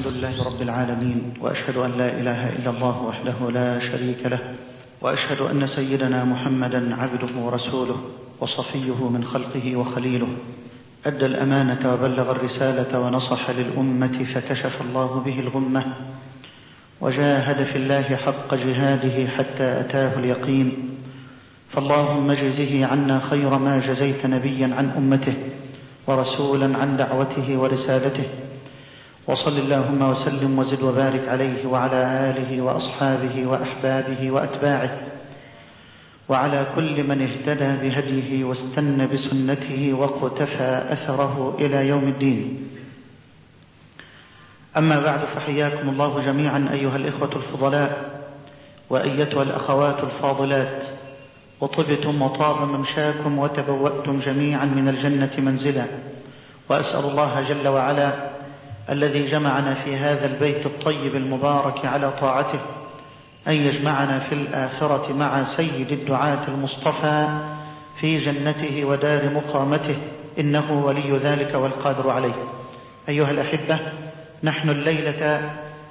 الحمد لله رب العالمين وأشهد أن لا إله إلا الله وحده لا شريك له وأشهد أن سيدنا محمدا عبده ورسوله وصفيه من خلقه وخليله. أدى الأمانة وبلغ الرسالة ونصح للأمة فكشف الله به الغمة. وجاهد في الله حق جهاده حتى أتاه اليقين. فاللهم اجزه عنا خير ما جزيت نبيا عن أمته ورسولا عن دعوته ورسالته. وصل اللهم وسلم وزد وبارك عليه وعلى آله وأصحابه وأحبابه وأتباعه وعلى كل من اهتدى بهديه واستنى بسنته واقتفى أثره إلى يوم الدين. أما بعد فحياكم الله جميعا أيها الإخوة الفضلاء وأيتها الأخوات الفاضلات. وطبتم وطاب ممشاكم وتبوأتم جميعا من الجنة منزلا وأسأل الله جل وعلا الذي جمعنا في هذا البيت الطيب المبارك على طاعته أن يجمعنا في الآخرة مع سيد الدعاة المصطفى في جنته ودار مقامته إنه ولي ذلك والقادر عليه. أيها الأحبة نحن الليلة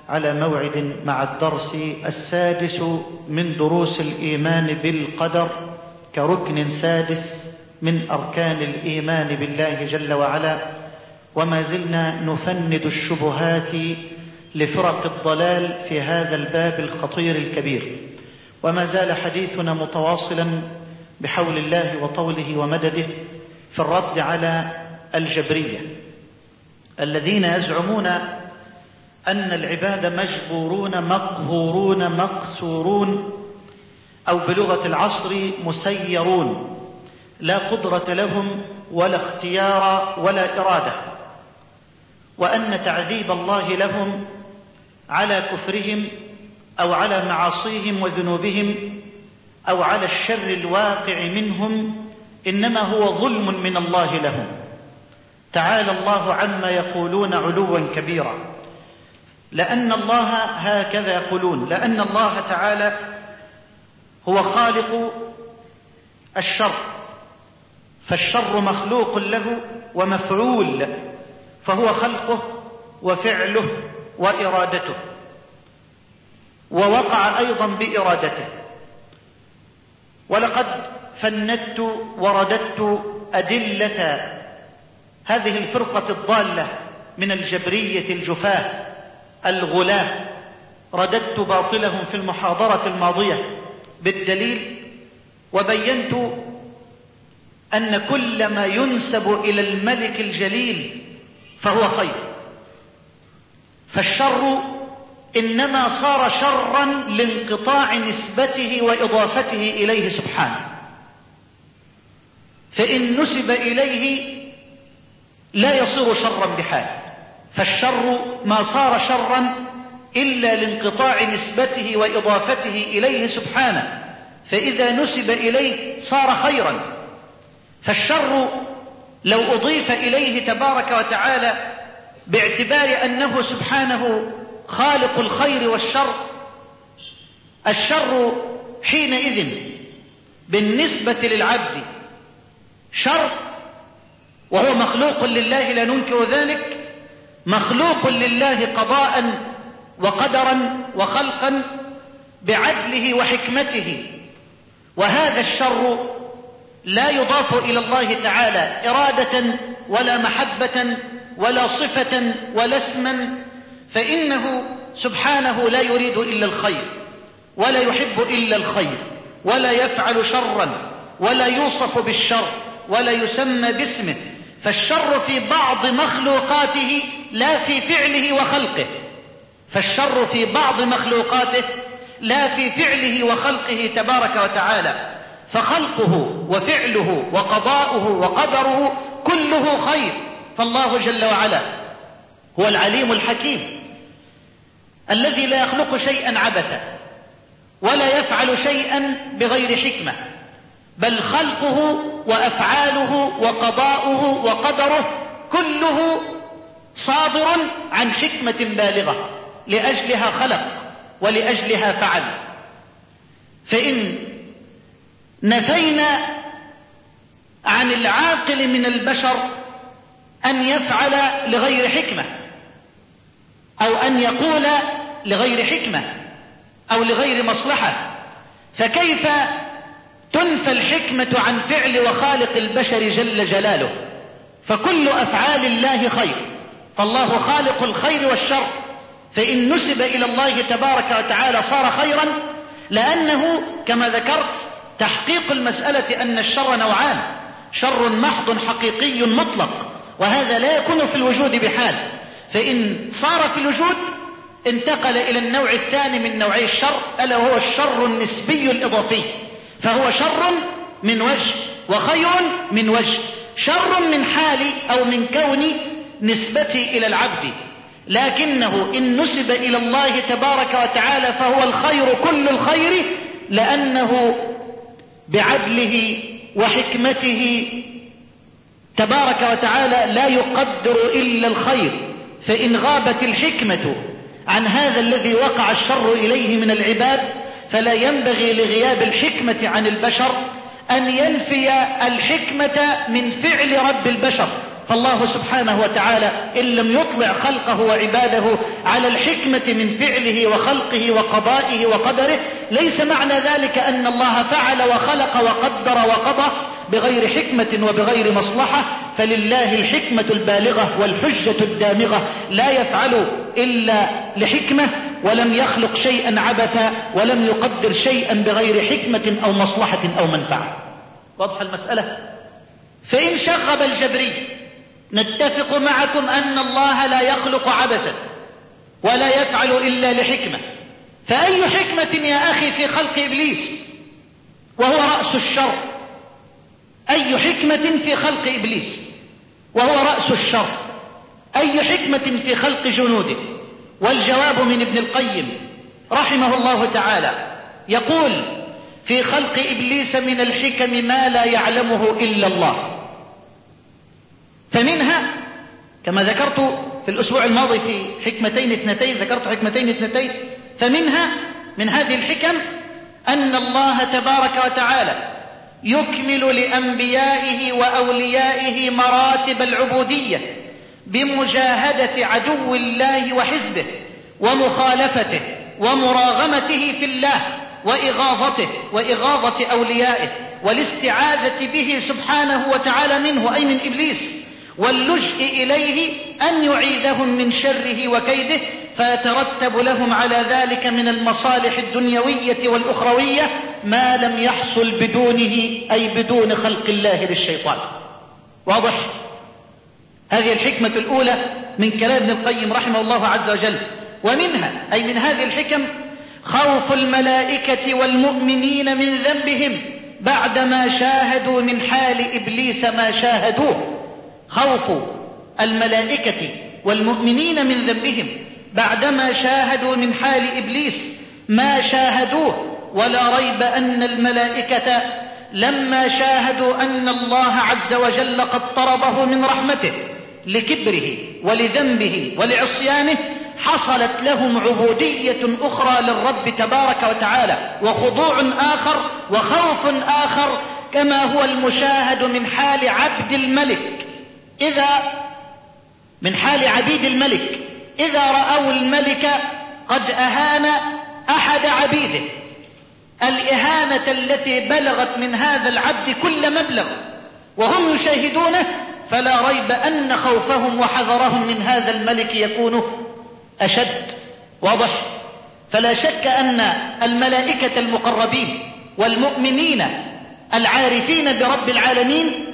على موعد مع الدرس السادس من دروس الإيمان بالقدر كركن سادس من أركان الإيمان بالله جل وعلا. وما زلنا نفند الشبهات لفرق الضلال في هذا الباب الخطير الكبير. وما زال حديثنا متواصلا بحول الله وطوله ومدده في الرد على الجبرية. الذين يزعمون أن العباد مجبورون مقهورون مقسورون أو بلغة العصر مسيرون. لا قدرة لهم ولا اختيار ولا إرادة. وأن تعذيب الله لهم على كفرهم أو على معاصيهم وذنوبهم أو على الشر الواقع منهم إنما هو ظلم من الله لهم. تعالى الله عما يقولون علوا كبيرا. لأن الله هكذا يقولون. لأن الله تعالى هو خالق الشر. فالشر مخلوق له ومفعول فهو خلقه وفعله وإرادته. ووقع أيضا بإرادته. ولقد فندت ورددت أدلة هذه الفرقة الضالة من الجبرية الجفاة الغلاة. رددت باطلهم في المحاضرة الماضية بالدليل وبينت أن كل ما ينسب إلى الملك الجليل فهو خير. فالشر إنما صار شرا لانقطاع نسبته وإضافته إليه سبحانه. فإن نسب إليه لا يصير شرا بحال فالشر ما صار شرا إلا لانقطاع نسبته وإضافته إليه سبحانه. فإذا نسب إليه صار خيرا. فالشر لو أضيف إليه تبارك وتعالى باعتبار أنه سبحانه خالق الخير والشر الشر حينئذ بالنسبة للعبد شر وهو مخلوق لله لا ننكر ذلك مخلوق لله قضاء وقدرا وخلقا بعدله وحكمته وهذا الشر لا يضاف إلى الله تعالى إرادة ولا محبة ولا صفة ولا اسما فإنه سبحانه لا يريد إلا الخير ولا يحب إلا الخير ولا يفعل شرا ولا يوصف بالشر ولا يسمى باسمه فالشر في بعض مخلوقاته لا في فعله وخلقه فالشر في بعض مخلوقاته لا في فعله وخلقه تبارك وتعالى. فخلقه وفعله وقضاؤه وقدره كله خير. فالله جل وعلا هو العليم الحكيم الذي لا يخلق شيئا عبثا ولا يفعل شيئا بغير حكمة بل خلقه وأفعاله وقضاؤه وقدره كله صادر عن حكمة بالغة لأجلها خلق ولأجلها فعل. فإن نفينا عن العاقل من البشر أن يفعل لغير حكمة أو أن يقول لغير حكمة أو لغير مصلحة. فكيف تنفى الحكمة عن فعل وخالق البشر جل جلاله؟ فكل أفعال الله خير فالله خالق الخير والشر. فإن نسب إلى الله تبارك وتعالى صار خيرا لأنه كما ذكرت تحقيق المسألة أن الشر نوعان. شر محض حقيقي مطلق وهذا لا يكون في الوجود بحال. فإن صار في الوجود انتقل إلى النوع الثاني من نوعي الشر ألا وهو الشر النسبي الإضافي. فهو شر من وجه وخير من وجه. شر من حال أو من كون نسبتي إلى العبد. لكنه إن نسب إلى الله تبارك وتعالى فهو الخير كل الخير لأنه بعدله وحكمته تبارك وتعالى لا يقدر إلا الخير. فإن غابت الحكمة عن هذا الذي وقع الشر إليه من العباد فلا ينبغي لغياب الحكمة عن البشر أن ينفي الحكمة من فعل رب البشر. فالله سبحانه وتعالى إن لم يطلع خلقه وعباده على الحكمة من فعله وخلقه وقضائه وقدره ليس معنى ذلك أن الله فعل وخلق وقدر وقضى بغير حكمة وبغير مصلحة. فلله الحكمة البالغة والحجة الدامغة لا يفعل إلا لحكمة ولم يخلق شيئا عبثا ولم يقدر شيئا بغير حكمة أو مصلحة أو منفعة. واضح المسألة؟ فإن شغب الجبري نتفق معكم أن الله لا يخلق عبثا ولا يفعل إلا لحكمة. فأي حكمة يا أخي في خلق إبليس؟ وهو رأس الشر. أي حكمة في خلق إبليس؟ وهو رأس الشر. أي حكمة في خلق جنوده؟ والجواب من ابن القيم رحمه الله تعالى. يقول في خلق إبليس من الحكم ما لا يعلمه إلا الله. فمنها كما ذكرت في الأسبوع الماضي في حكمتين اثنتين ذكرت حكمتين اثنتين فمنها من هذه الحكم أن الله تبارك وتعالى يكمل لأنبيائه وأوليائه مراتب العبودية بمجاهدة عدو الله وحزبه ومخالفته ومراغمته في الله وإغاظته وإغاظة أوليائه والاستعاذة به سبحانه وتعالى منه أي من إبليس. واللجء إليه أن يعيدهم من شره وكيده فيترتب لهم على ذلك من المصالح الدنيوية والأخروية ما لم يحصل بدونه أي بدون خلق الله للشيطان. واضح؟ هذه الحكمة الأولى من كلام ابن القيم رحمه الله عز وجل. ومنها أي من هذه الحكم خوف الملائكة والمؤمنين من ذنبهم بعدما شاهدوا من حال إبليس ما شاهدوه. خوف الملائكة والمؤمنين من ذنبهم بعدما شاهدوا من حال إبليس ما شاهدوه. ولا ريب أن الملائكة لما شاهدوا أن الله عز وجل قد طرده من رحمته لكبره ولذنبه ولعصيانه حصلت لهم عبودية أخرى للرب تبارك وتعالى وخضوع آخر وخوف آخر كما هو المشاهد من حال عبد الملك. إذا من حال عبيد الملك إذا رأوا الملك قد أهان أحد عبيده. الإهانة التي بلغت من هذا العبد كل مبلغ وهم يشاهدونه فلا ريب أن خوفهم وحذرهم من هذا الملك يكون أشد واضح فلا شك أن الملائكة المقربين والمؤمنين العارفين برب العالمين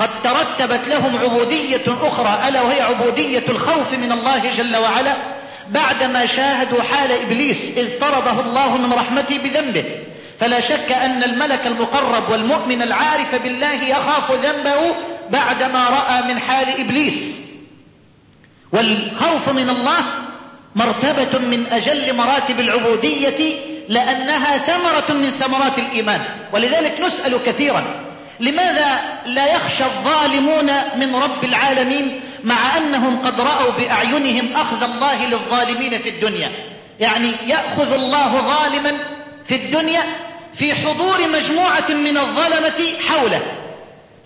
قد ترتبت لهم عبودية أخرى ألا وهي عبودية الخوف من الله جل وعلا؟ بعدما شاهدوا حال إبليس إذ طرده الله من رحمته بذنبه. فلا شك أن الملك المقرب والمؤمن العارف بالله يخاف ذنبه بعدما رأى من حال إبليس. والخوف من الله مرتبة من أجل مراتب العبودية لأنها ثمرة من ثمرات الإيمان. ولذلك نسأل كثيرا لماذا لا يخشى الظالمون من رب العالمين مع أنهم قد رأوا بأعينهم أخذ الله للظالمين في الدنيا؟ يعني يأخذ الله ظالما في الدنيا في حضور مجموعة من الظلمة حوله.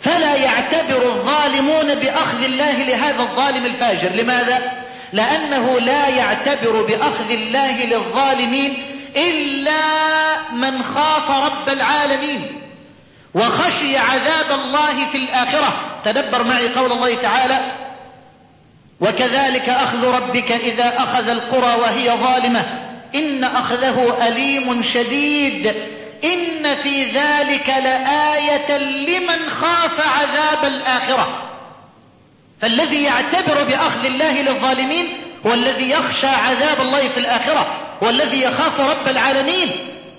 فلا يعتبر الظالمون بأخذ الله لهذا الظالم الفاجر. لماذا؟ لأنه لا يعتبر بأخذ الله للظالمين إلا من خاف رب العالمين. وخشي عذاب الله في الآخرة. تدبر معي قول الله تعالى وكذلك أخذ ربك إذا أخذ القرى وهي ظالمة. إن أخذه أليم شديد. إن في ذلك لآية لمن خاف عذاب الآخرة. فالذي يعتبر بأخذ الله للظالمين هو الذي يخشى عذاب الله في الآخرة هو الذي يخاف رب العالمين.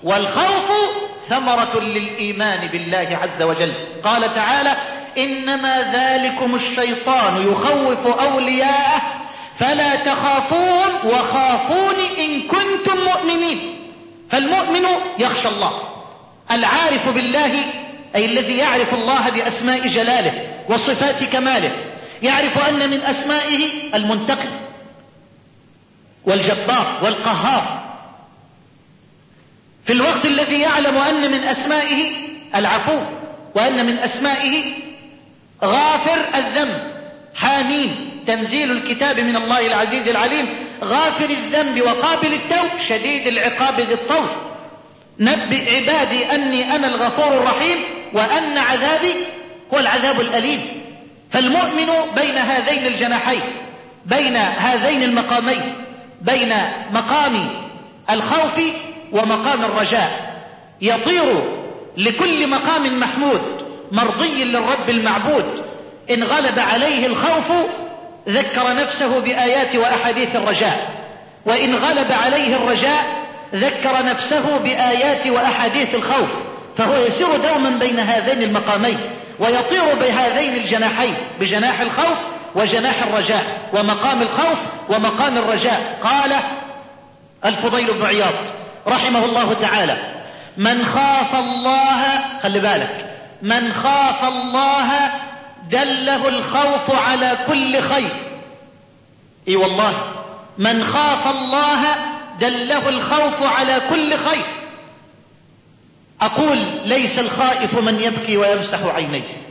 والخوف ثمرة للإيمان بالله عز وجل. قال تعالى إنما ذلكم الشيطان يخوف أولياءه فلا تخافون وخافون إن كنتم مؤمنين. فالمؤمن يخشى الله العارف بالله أي الذي يعرف الله بأسماء جلاله وصفات كماله. يعرف أن من أسمائه المنتقم والجبار والقهار. في الوقت الذي يعلم أن من أسمائه العفو وأن من أسمائه غافر الذنب حامين تنزيل الكتاب من الله العزيز العليم غافر الذنب وقابل التوب شديد العقاب ذي الطول. نبئ عبادي أني أنا الغفور الرحيم وأن عذابي هو العذاب الأليم. فالمؤمن بين هذين الجناحين بين هذين المقامين بين مقام الخوف ومقام الرجاء. يطير لكل مقام محمود مرضي للرب المعبود. إن غلب عليه الخوف ذكر نفسه بآيات وأحاديث الرجاء. وإن غلب عليه الرجاء ذكر نفسه بآيات وأحاديث الخوف. فهو يسير دوما بين هذين المقامين ويطير بهذين الجناحين بجناح الخوف وجناح الرجاء. ومقام الخوف ومقام الرجاء. قال الفضيل بن عياض رحمه الله تعالى. من خاف الله خلي بالك. من خاف الله دله الخوف على كل خير. إي والله. من خاف الله دله الخوف على كل خير. أقول ليس الخائف من يبكي ويمسح عينيه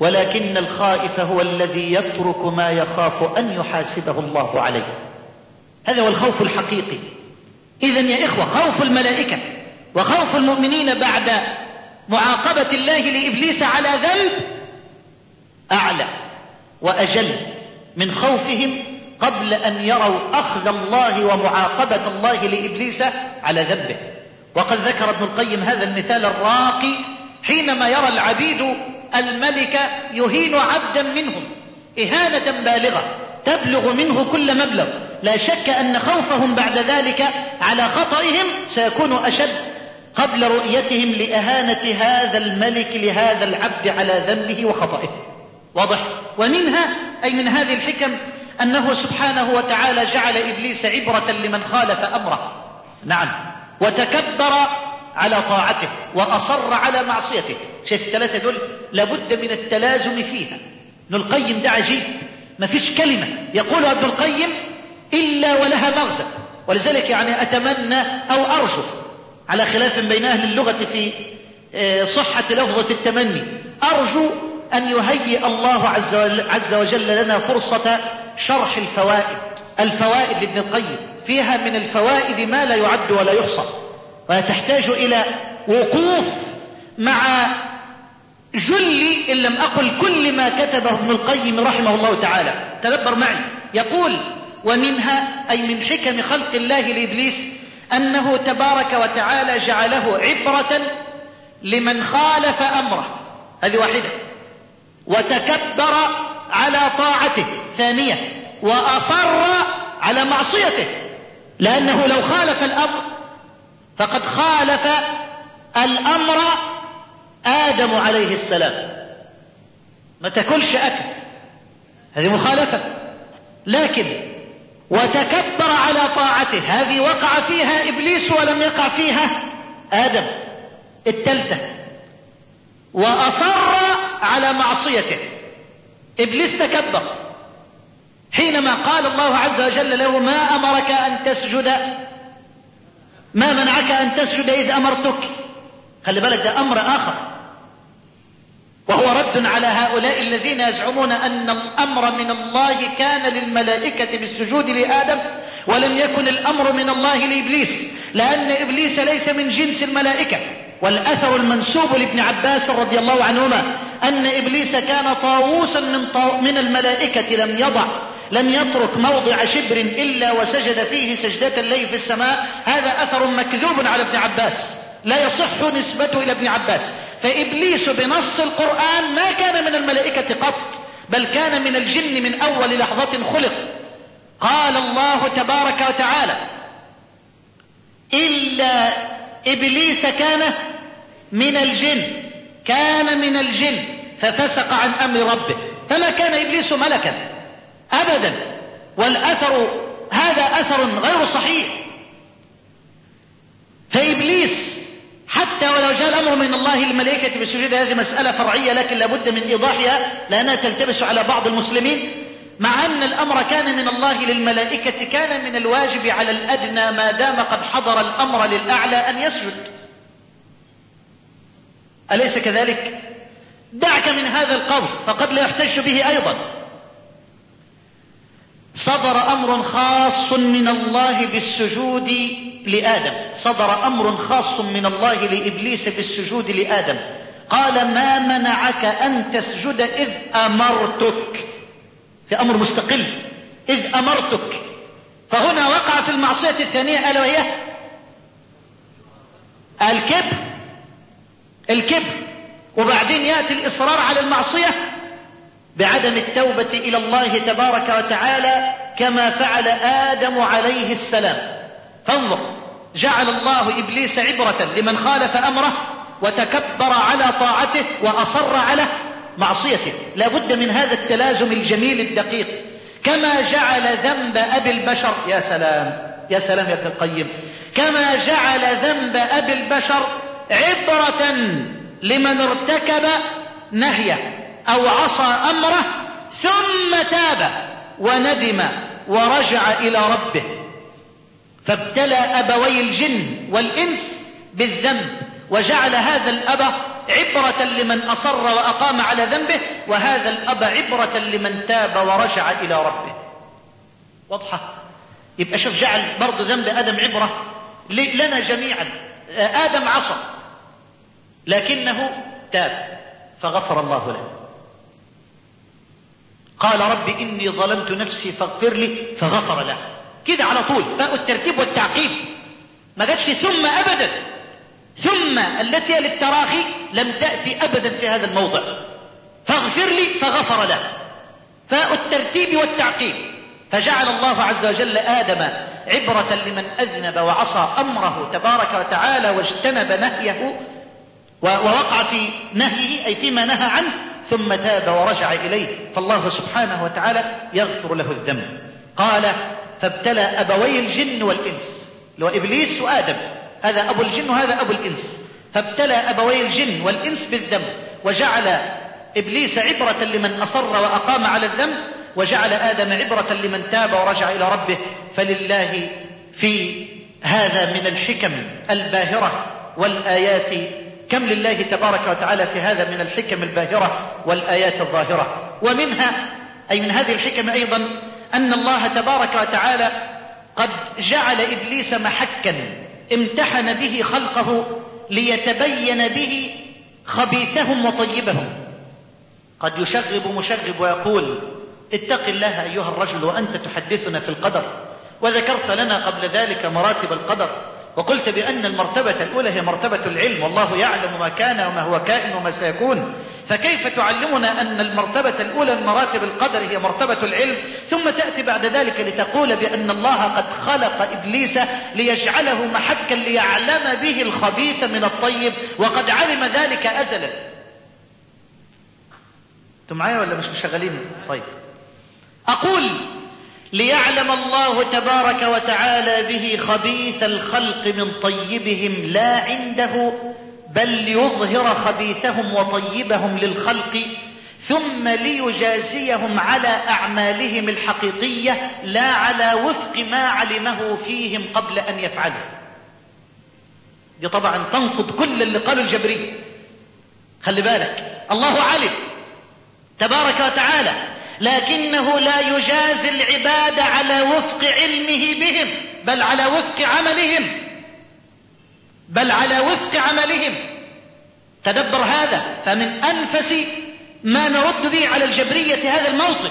ولكن الخائف هو الذي يترك ما يخاف أن يحاسبه الله عليه. هذا هو الخوف الحقيقي. اذا يا إخوة خوف الملائكة وخوف المؤمنين بعد معاقبة الله لإبليس على ذنب أعلى وأجل من خوفهم قبل أن يروا أخذ الله ومعاقبة الله لإبليس على ذنبه. وقد ذكر ابن القيم هذا المثال الراقي حينما يرى العبيد الملك يهين عبدا منهم إهانة بالغة تبلغ منه كل مبلغ. لا شك أن خوفهم بعد ذلك على خطئهم سيكون أشد قبل رؤيتهم لأهانة هذا الملك لهذا العبد على ذنبه وخطئه. واضح؟ ومنها أي من هذه الحكم أنه سبحانه وتعالى جعل إبليس عبرة لمن خالف أمره. نعم. وتكبر على طاعته وأصر على معصيته. شايف الثلاثة دول؟ لابد من التلازم فيها. ابن القيم ده عجيب ما فيش كلمة. يقولها ابن القيم إلا ولها مغزى ولذلك يعني أتمنى أو أرجو على خلاف بين أهل اللغة في آه، صحة لفظة التمني. أرجو أن يهيئ الله عز وجل, عز وجل لنا فرصة شرح الفوائد. الفوائد لابن القيم. فيها من الفوائد ما لا يعد ولا يحصى. وتحتاج إلى وقوف مع جل إن لم أقل كل ما كتبه ابن القيم رحمه الله تعالى. تدبر معي. يقول ومنها أي من حكم خلق الله لإبليس أنه تبارك وتعالى جعله عبرة لمن خالف أمره. هذه واحدة. وتكبر على طاعته. ثانية وأصر على معصيته. لأنه لو خالف الأمر فقد خالف الأمر آدم عليه السلام. ما تأكلش أكل. هذه مخالفة. لكن وتكبر على طاعته. هذه وقع فيها إبليس ولم يقع فيها آدم التالتة وأصر على معصيته. إبليس تكبر. حينما قال الله عز وجل له ما أمرك أن تسجد ما منعك أن تسجد إذ أمرتك؟ خلي بالك ده أمر آخر. وهو رد على هؤلاء الذين يزعمون أن الأمر من الله كان للملائكة بالسجود لآدم ولم يكن الأمر من الله لإبليس لأن إبليس ليس من جنس الملائكة. والأثر المنسوب لابن عباس رضي الله عنهما أن إبليس كان طاووسا من, طاو من الملائكة لم يضع لم يترك موضع شبر إلا وسجد فيه سجدة الليل في السماء. هذا أثر مكذوب على ابن عباس. لا يصح نسبته إلى ابن عباس. فإبليس بنص القرآن ما كان من الملائكة قط بل كان من الجن من أول لحظة خلق. قال الله تبارك وتعالى إلا إبليس كان من الجن كان من الجن ففسق عن أمر ربه. فما كان إبليس ملكا أبدا. والأثر هذا أثر غير صحيح. فإبليس حتى ولو جاء الأمر من الله للملائكة بالسجود هذه مسألة فرعية لكن لابد من إيضاحها لأنها تلتبس على بعض المسلمين مع أن الأمر كان من الله للملائكة كان من الواجب على الأدنى ما دام قد حضر الأمر للأعلى أن يسجد أليس كذلك؟ دعك من هذا القول فقد لا يحتج به أيضا صدر أمر خاص من الله بالسجود لآدم. صدر أمر خاص من الله لإبليس بالسجود لآدم. قال ما منعك أن تسجد إذ أمرتك؟ في أمر مستقل. إذ أمرتك. فهنا وقع في المعصية الثانية ألا وهي الكبر. الكبر. وبعدين يأتي الإصرار على المعصية بعدم التوبة إلى الله تبارك وتعالى كما فعل آدم عليه السلام. فانظر جعل الله إبليس عبرة لمن خالف أمره وتكبر على طاعته وأصر على معصيته. لا بد من هذا التلازم الجميل الدقيق. كما جعل ذنب أبي البشر يا سلام يا سلام يا ابن القيم. كما جعل ذنب أبي البشر عبرة لمن ارتكب نهيه أو عصى أمره ثم تاب وندم ورجع إلى ربه. فابتلى أبوي الجن والإنس بالذنب وجعل هذا الأب عبرة لمن أصر وأقام على ذنبه وهذا الأب عبرة لمن تاب ورجع إلى ربه. واضحة؟ يبقى شوف جعل برضه ذنب آدم عبرة لنا جميعا. آدم عصى لكنه تاب فغفر الله له. قال رب إني ظلمت نفسي فاغفر لي فغفر له. كده على طول فاء الترتيب والتعقيب. ما جاتش ثم أبدا. ثم التي للتراخي لم تأتي أبدا في هذا الموضع. فاغفر لي فغفر له. فاء الترتيب والتعقيب. فجعل الله عز وجل آدم عبرة لمن أذنب وعصى أمره تبارك وتعالى واجتنب نهيه ووقع في نهيه أي فيما نهى عنه ثم تاب ورجع إليه. فالله سبحانه وتعالى يغفر له الذنب. قال فابتلى أبوي الجن والإنس. اللي هو إبليس وآدم. هذا أبو الجن وهذا أبو الإنس. فابتلى أبوي الجن والإنس بالذنب وجعل إبليس عبرة لمن أصر وأقام على الذنب وجعل آدم عبرة لمن تاب ورجع إلى ربه. فلله في هذا من الحكم الباهرة والآيات. كم لله تبارك وتعالى في هذا من الحكم الباهرة والآيات الظاهرة؟ ومنها أي من هذه الحكم أيضا أن الله تبارك وتعالى قد جعل إبليس محكا امتحن به خلقه ليتبين به خبيثهم وطيبهم. قد يشغب مشغب ويقول اتق الله أيها الرجل وأنت تحدثنا في القدر وذكرت لنا قبل ذلك مراتب القدر وقلت بأن المرتبة الأولى هي مرتبة العلم والله يعلم ما كان وما هو كائن وما سيكون. فكيف تعلمنا أن المرتبة الأولى من مراتب القدر هي مرتبة العلم؟ ثم تأتي بعد ذلك لتقول بأن الله قد خلق إبليس ليجعله محكا ليعلم به الخبيث من الطيب وقد علم ذلك أزلا. أنتم معايا ولا مش مشغلين طيب. أقول ليعلم الله تبارك وتعالى به خبيث الخلق من طيبهم لا عنده بل ليظهر خبيثهم وطيبهم للخلق ثم ليجازيهم على أعمالهم الحقيقية لا على وفق ما علمه فيهم قبل أن يفعلوا. دي طبعا تنقض كل اللي قاله الجبري خلي بالك الله علم تبارك وتعالى لكنه لا يجازي العباد على وفق علمه بهم بل على وفق عملهم. بل على وفق عملهم. تدبر هذا فمن أنفس ما نرد به على الجبرية هذا الموطن.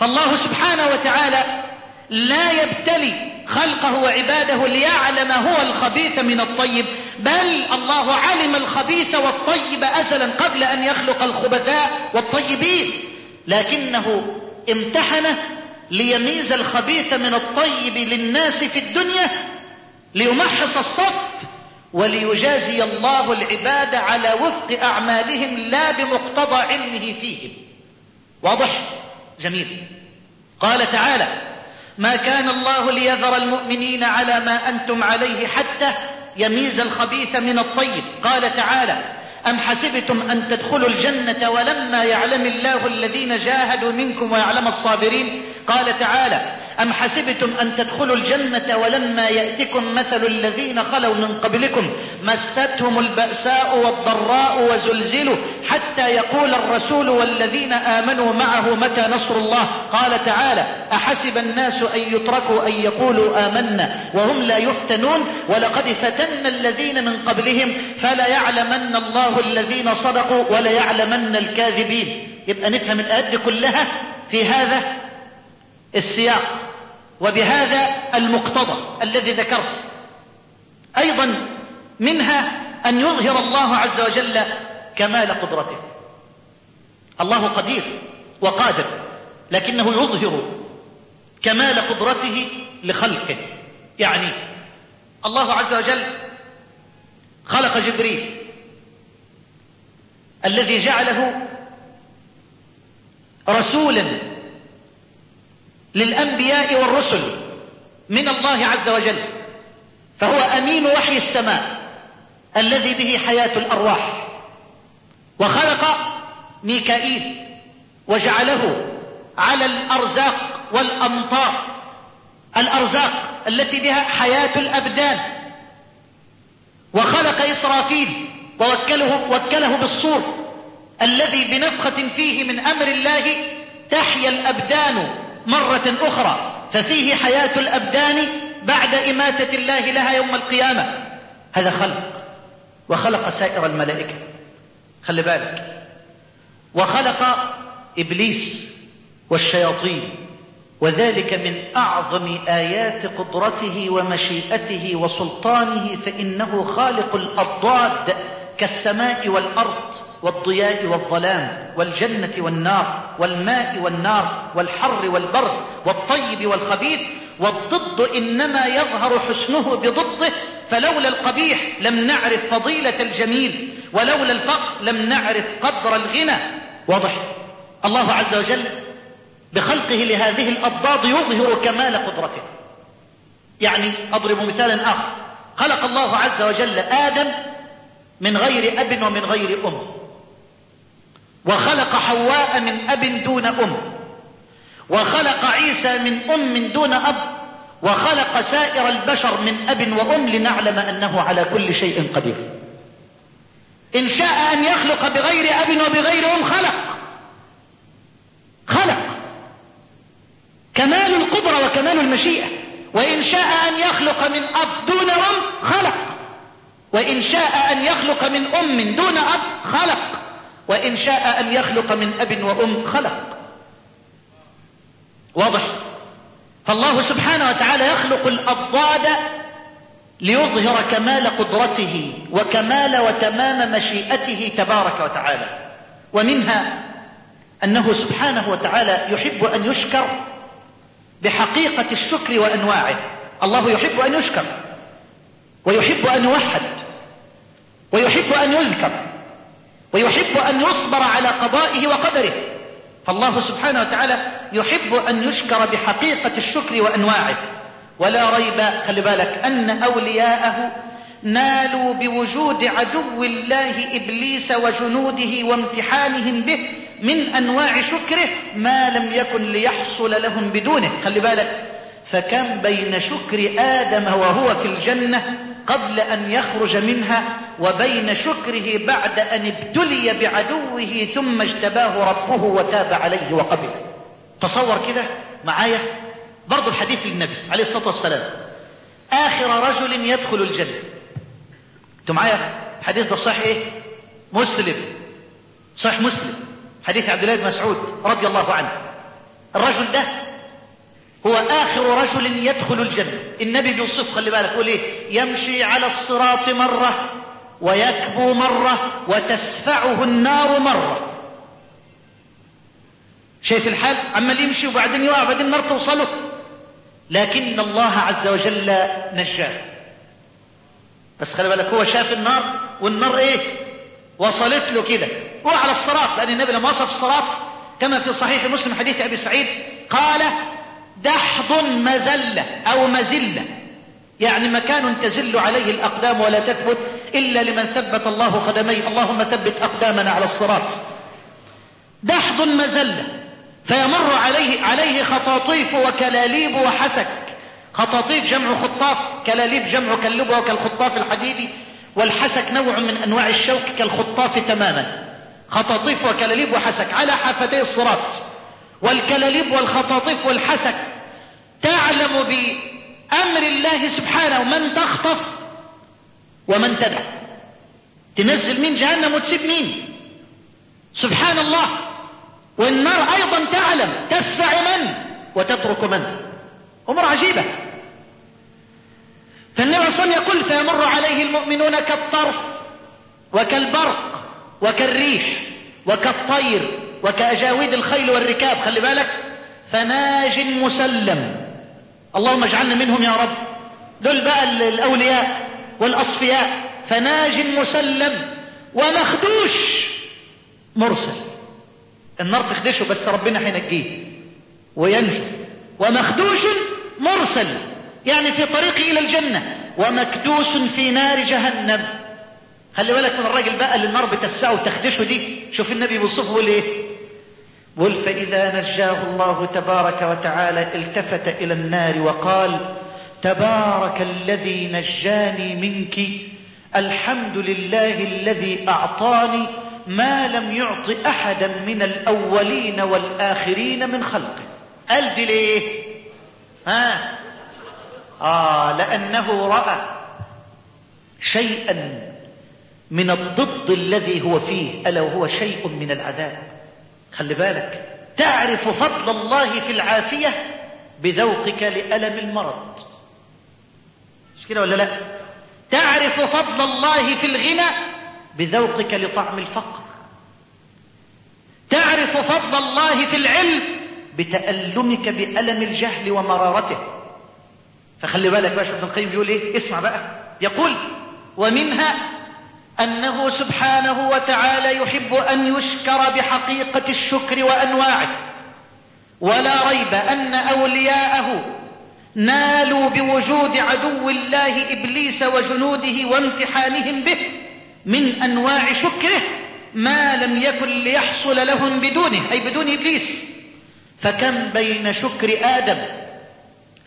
فالله سبحانه وتعالى لا يبتلي خلقه وعباده ليعلم هو الخبيث من الطيب بل الله علم الخبيث والطيب أزلا قبل أن يخلق الخبثاء والطيبين. لكنه امتحنه ليميز الخبيث من الطيب للناس في الدنيا ليمحص الصف وليجازي الله العباد على وفق أعمالهم لا بمقتضى علمه فيهم. واضح؟ جميل. قال تعالى ما كان الله ليذر المؤمنين على ما أنتم عليه حتى يميز الخبيث من الطيب. قال تعالى أم حسبتم أن تدخلوا الجنة ولما يعلم الله الذين جاهدوا منكم ويعلم الصابرين؟ قال تعالى أم حسبتم أن تدخلوا الجنة ولما يأتكم مثل الذين خلوا من قبلكم؟ مستهم البأساء والضراء وزلزلوا حتى يقول الرسول والذين آمنوا معه متى نصر الله؟ قال تعالى أحسب الناس أن يتركوا أن يقولوا آمنا وهم لا يفتنون ولقد فتن الذين من قبلهم فلا يعلمن الله الذين صدقوا ولا يعلمن الكاذبين. يبقى نفهم الآيات دي كلها في هذا السياق. وبهذا المقتضى الذي ذكرت. أيضا منها أن يظهر الله عز وجل كمال قدرته. الله قدير وقادر لكنه يظهر كمال قدرته لخلقه. يعني الله عز وجل خلق جبريل. الذي جعله رسولا للأنبياء والرسل من الله عز وجل فهو أمين وحي السماء الذي به حياة الأرواح وخلق ميكائيل وجعله على الأرزاق والأمطار الأرزاق التي بها حياة الأبدان وخلق إسرافيل ووكله وكله بالصور الذي بنفخة فيه من أمر الله تحيا الأبدان مرة أخرى. ففيه حياة الأبدان بعد إماتة الله لها يوم القيامة. هذا خلق. وخلق سائر الملائكة. خلي بالك. وخلق إبليس والشياطين. وذلك من أعظم آيات قدرته ومشيئته وسلطانه فإنه خالق الأضداد كالسماء والأرض والضياء والظلام والجنة والنار والماء والنار والحر والبرد والطيب والخبيث والضد إنما يظهر حسنه بضده فلولا القبيح لم نعرف فضيلة الجميل ولولا الفقر لم نعرف قدر الغنى. واضح. الله عز وجل بخلقه لهذه الأضداد يظهر كمال قدرته. يعني أضرب مثالا آخر. خلق الله عز وجل آدم من غير أب ومن غير أم. وخلق حواء من أب دون أم. وخلق عيسى من أم دون أب. وخلق سائر البشر من أب وأم لنعلم أنه على كل شيء قدير. إن شاء أن يخلق بغير أب وبغير أم خلق. خلق. كمال القدرة وكمال المشيئة. وإن شاء أن يخلق من أب دون أم خلق. وإن شاء أن يخلق من أم دون أب خلق. وإن شاء أن يخلق من أب وأم خلق. واضح؟ فالله سبحانه وتعالى يخلق الأضداد ليظهر كمال قدرته وكمال وتمام مشيئته تبارك وتعالى. ومنها أنه سبحانه وتعالى يحب أن يشكر بحقيقة الشكر وأنواعه. الله يحب أن يشكر. ويحب أن يوحد ويحب أن يذكر ويحب أن يصبر على قضائه وقدره. فالله سبحانه وتعالى يحب أن يشكر بحقيقة الشكر وأنواعه. ولا ريب خلي بالك أن أولياءه نالوا بوجود عدو الله إبليس وجنوده وامتحانهم به من أنواع شكره ما لم يكن ليحصل لهم بدونه. خلي بالك فكم بين شكر آدم وهو في الجنة قبل أن يخرج منها وبين شكره بعد أن ابتلي بعدوه ثم اجتباه ربه وتاب عليه وقبله تصور كده؟ معايا؟ برضو الحديث للنبي عليه الصلاة والسلام. آخر رجل يدخل الجنة. أنتوا معايا؟ حديث ده صحيح إيه؟ مسلم. صحيح مسلم. حديث عبد الله بن مسعود رضي الله عنه. الرجل ده هو آخر رجل يدخل الجنة. النبي بيوصف خلي بالك يقول إيه؟ يمشي على الصراط مرة ويكبو مرة وتسفعه النار مرة. شايف الحال؟ عمال يمشي وبعدين يقع بعدين النار توصله. لكن الله عز وجل نجاه. بس خلي بالك هو شاف النار والنار إيه؟ وصلت له كده. هو على الصراط لأن النبي لما وصف الصراط كما في صحيح مسلم حديث أبي سعيد قال دحض مزلة أو مزلة يعني مكان تزل عليه الأقدام ولا تثبت إلا لمن ثبت الله قدميه اللهم ثبت أقدامنا على الصراط. دحض مزلة فيمر عليه عليه خطاطيف وكلاليب وحسك. خطاطيف جمع خطاف كلاليب جمع كاللبوة وكالخطاف الحديدي والحسك نوع من أنواع الشوك كالخطاف تماما. خطاطيف وكلاليب وحسك على حافتي الصراط. والكلاليب والخطاطيف والحسك تعلم بأمر الله سبحانه من تخطف ومن تدع. تنزل من جهنم وتسيب مين؟ سبحان الله والنار أيضا تعلم تسفع من وتترك من. أمور عجيبة. فالنبي صلى الله عليه وسلم يقول فيمر عليه المؤمنون كالطرف وكالبرق وكالريح وكالطير وكأجاويد الخيل والركاب. خلي بالك. فناج مسلم. اللهم اجعلنا منهم يا رب. دول بقى الأولياء والأصفياء. فناج مسلم ومخدوش مرسل. النار تخدشه بس ربنا حينجيه وينجو. ومخدوش مرسل. يعني في طريقه إلى الجنة. ومكدوس في نار جهنم. خلي بالك من الراجل بقى اللي النار بتسعه وتخدشه دي. شوف النبي بيوصفه إيه؟ قل فإذا نجاه الله تبارك وتعالى التفت إلى النار وقال تبارك الذي نجاني منك الحمد لله الذي أعطاني ما لم يعط أحدا من الأولين والآخرين من خلقه. قال دي ليه؟ ها؟ آه لأنه رأى شيئا من الضد الذي هو فيه ألا وهو شيء من العذاب. خلي بالك تعرف فضل الله في العافية بذوقك لألم المرض. مش كده ولا لا؟ تعرف فضل الله في الغنى بذوقك لطعم الفقر. تعرف فضل الله في العلم بتألمك بألم الجهل ومرارته. فخلي بالك بقى شوف القيم بيقول إيه؟ اسمع بقى. يقول ومنها أنه سبحانه وتعالى يحب أن يشكر بحقيقة الشكر وأنواعه. ولا ريب أن أولياءه نالوا بوجود عدو الله إبليس وجنوده وامتحانهم به من أنواع شكره ما لم يكن ليحصل لهم بدونه أي بدون إبليس. فكم بين شكر آدم؟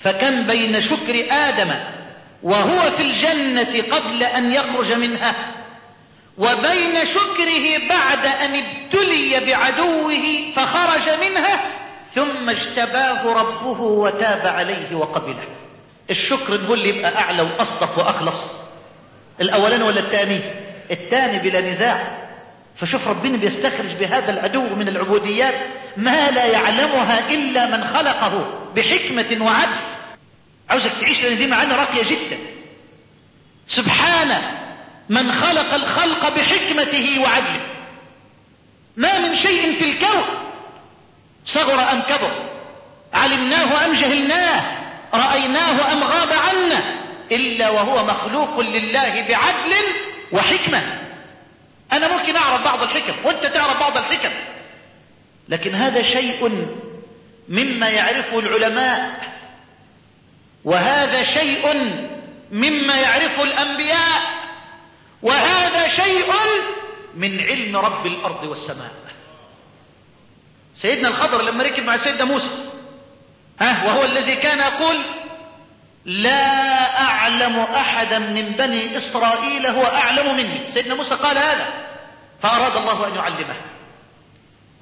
فكم بين شكر آدم وهو في الجنة قبل أن يخرج منها؟ وبين شكره بعد أن ابتلي بعدوه فخرج منها ثم اجتباه ربه وتاب عليه وقبله. الشكر نقول لي يبقى أعلى وأصدق وأخلص. الأولان ولا الثاني؟ الثاني بلا نزاع. فشوف ربنا بيستخرج بهذا العدو من العبوديات ما لا يعلمها إلا من خلقه بحكمة وعدل. عاوزك تعيش لأن دي معانا راقية جدا. سبحان من خلق الخلق بحكمته وعدله. ما من شيء في الكون. صغر أم كبر. علمناه أم جهلناه. رأيناه أم غاب عنا. إلا وهو مخلوق لله بعدل وحكمة. أنا ممكن أعرف بعض الحكم. وأنت تعرف بعض الحكم. لكن هذا شيء مما يعرفه العلماء. وهذا شيء مما يعرفه الأنبياء. وهذا شيء من علم رب الأرض والسماء. سيدنا الخضر لما ركب مع سيدنا موسى ها وهو الذي كان يقول لا أعلم أحدا من بني إسرائيل هو أعلم مني. سيدنا موسى قال هذا فأراد الله أن يعلمه.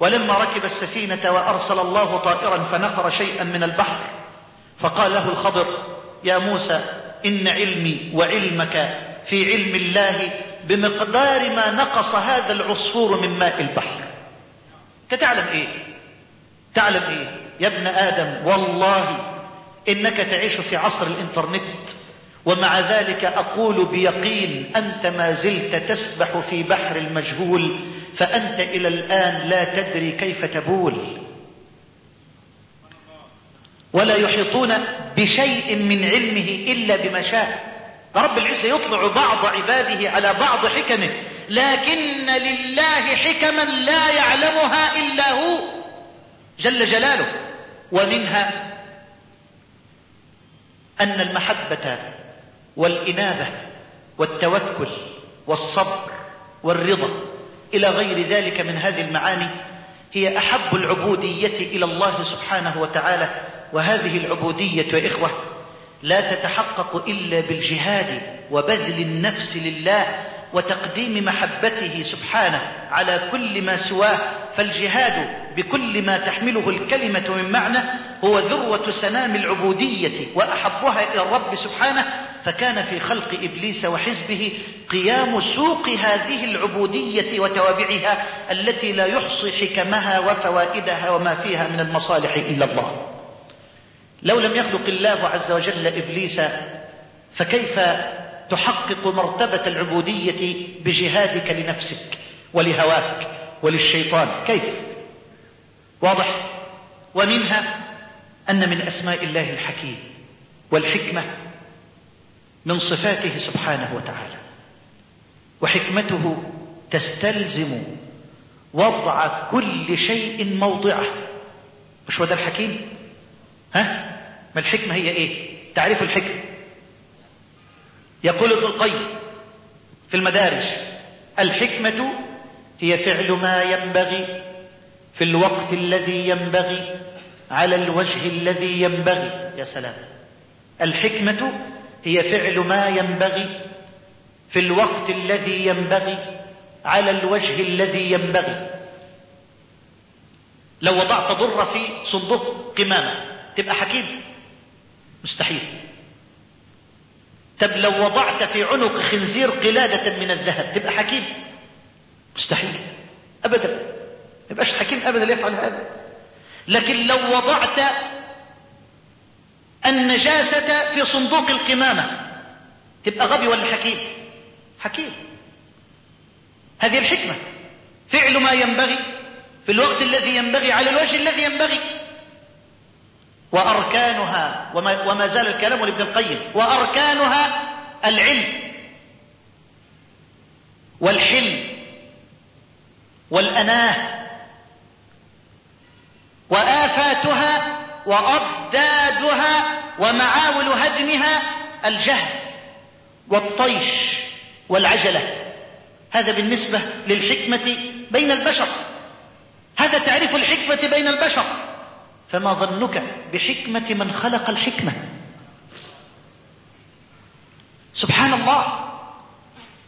ولما ركب السفينة وأرسل الله طائرا فنقر شيئا من البحر فقال له الخضر يا موسى إن علمي وعلمك في علم الله بمقدار ما نقص هذا العصفور من ماء البحر. تتعلم إيه؟ تعلم إيه؟ يا ابن آدم والله إنك تعيش في عصر الإنترنت ومع ذلك أقول بيقين أنت ما زلت تسبح في بحر المجهول فأنت إلى الآن لا تدري كيف تبول. ولا يحيطون بشيء من علمه إلا بما شاء. رب العزة يطلع بعض عباده على بعض حكمه. لكن لله حكما لا يعلمها إلا هو جل جلاله. ومنها أن المحبة والإنابة والتوكل والصبر والرضا إلى غير ذلك من هذه المعاني هي أحب العبودية إلى الله سبحانه وتعالى. وهذه العبودية يا إخوة لا تتحقق إلا بالجهاد وبذل النفس لله وتقديم محبته سبحانه على كل ما سواه. فالجهاد بكل ما تحمله الكلمة من معنى هو ذروة سنام العبودية وأحبها إلى الرب سبحانه. فكان في خلق إبليس وحزبه قيام سوق هذه العبودية وتوابعها التي لا يحصي حكمها وفوائدها وما فيها من المصالح إلا الله. لو لم يخلق الله عز وجل إبليس فكيف تحقق مرتبة العبودية بجهادك لنفسك ولهواك وللشيطان؟ كيف؟ واضح. ومنها أن من أسماء الله الحكيم والحكمة من صفاته سبحانه وتعالى وحكمته تستلزم وضع كل شيء موضعه. مش هو ده الحكيم؟ ها؟ ما الحكمة هي إيه؟ تعريف الحكمة يقول ابن القيم في المدارج الحكمة هي فعل ما ينبغي في الوقت الذي ينبغي على الوجه الذي ينبغي. يا سلام. الحكمة هي فعل ما ينبغي في الوقت الذي ينبغي على الوجه الذي ينبغي. لو وضعت ضر في صندوق قمامة تبقى حكيم. مستحيل. طب لو وضعت في عنق خنزير قلادة من الذهب تبقى حكيم؟ مستحيل. أبدا. ما يبقاش حكيم أبدا يفعل هذا. لكن لو وضعت النجاسة في صندوق القمامة تبقى غبي ولا حكيم؟ حكيم. هذه الحكمة. فعل ما ينبغي في الوقت الذي ينبغي على الوجه الذي ينبغي. وأركانها وما, زال الكلام لابن القيم وأركانها العلم والحلم والأناه وآفاتها وأضدادها ومعاول هدمها الجهل والطيش والعجلة. هذا بالنسبة للحكمة بين البشر. هذا تعريف الحكمة بين البشر. فما ظنك بحكمة من خلق الحكمة. سبحان الله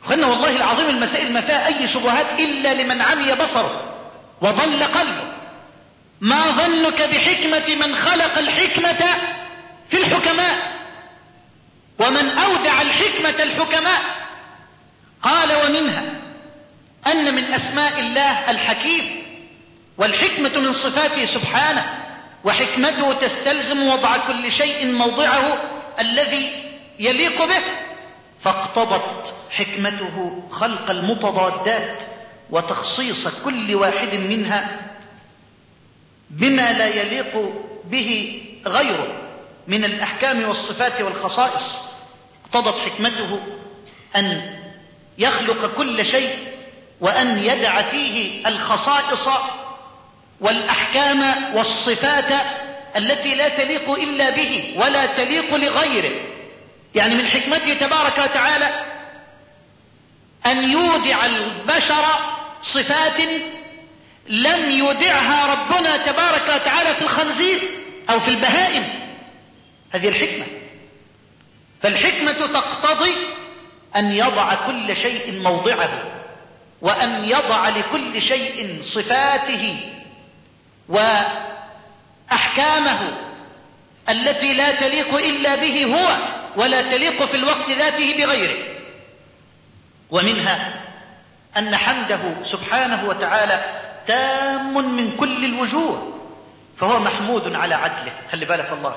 خلنا والله العظيم المسائل ما فيها أي شبهات إلا لمن عمي بصره وضل قلبه. ما ظنك بحكمة من خلق الحكمة في الحكماء؟ ومن أودع الحكمة الحكماء؟ قال ومنها أن من أسماء الله الحكيم والحكمة من صفاته سبحانه. وحكمته تستلزم وضع كل شيء موضعه الذي يليق به فاقتضت حكمته خلق المتضادات وتخصيص كل واحد منها بما لا يليق به غيره من الأحكام والصفات والخصائص. اقتضت حكمته أن يخلق كل شيء وأن يدع فيه الخصائص والأحكام والصفات التي لا تليق إلا به ولا تليق لغيره. يعني من حكمته تبارك وتعالى أن يودع البشر صفات لم يودعها ربنا تبارك وتعالى في الخنزير أو في البهائم. هذه الحكمة. فالحكمة تقتضي أن يضع كل شيء موضعه وأن يضع لكل شيء صفاته. وأحكامه التي لا تليق إلا به هو ولا تليق في الوقت ذاته بغيره. ومنها أن حمده سبحانه وتعالى تام من كل الوجوه فهو محمود على عدله. خلي بالك الله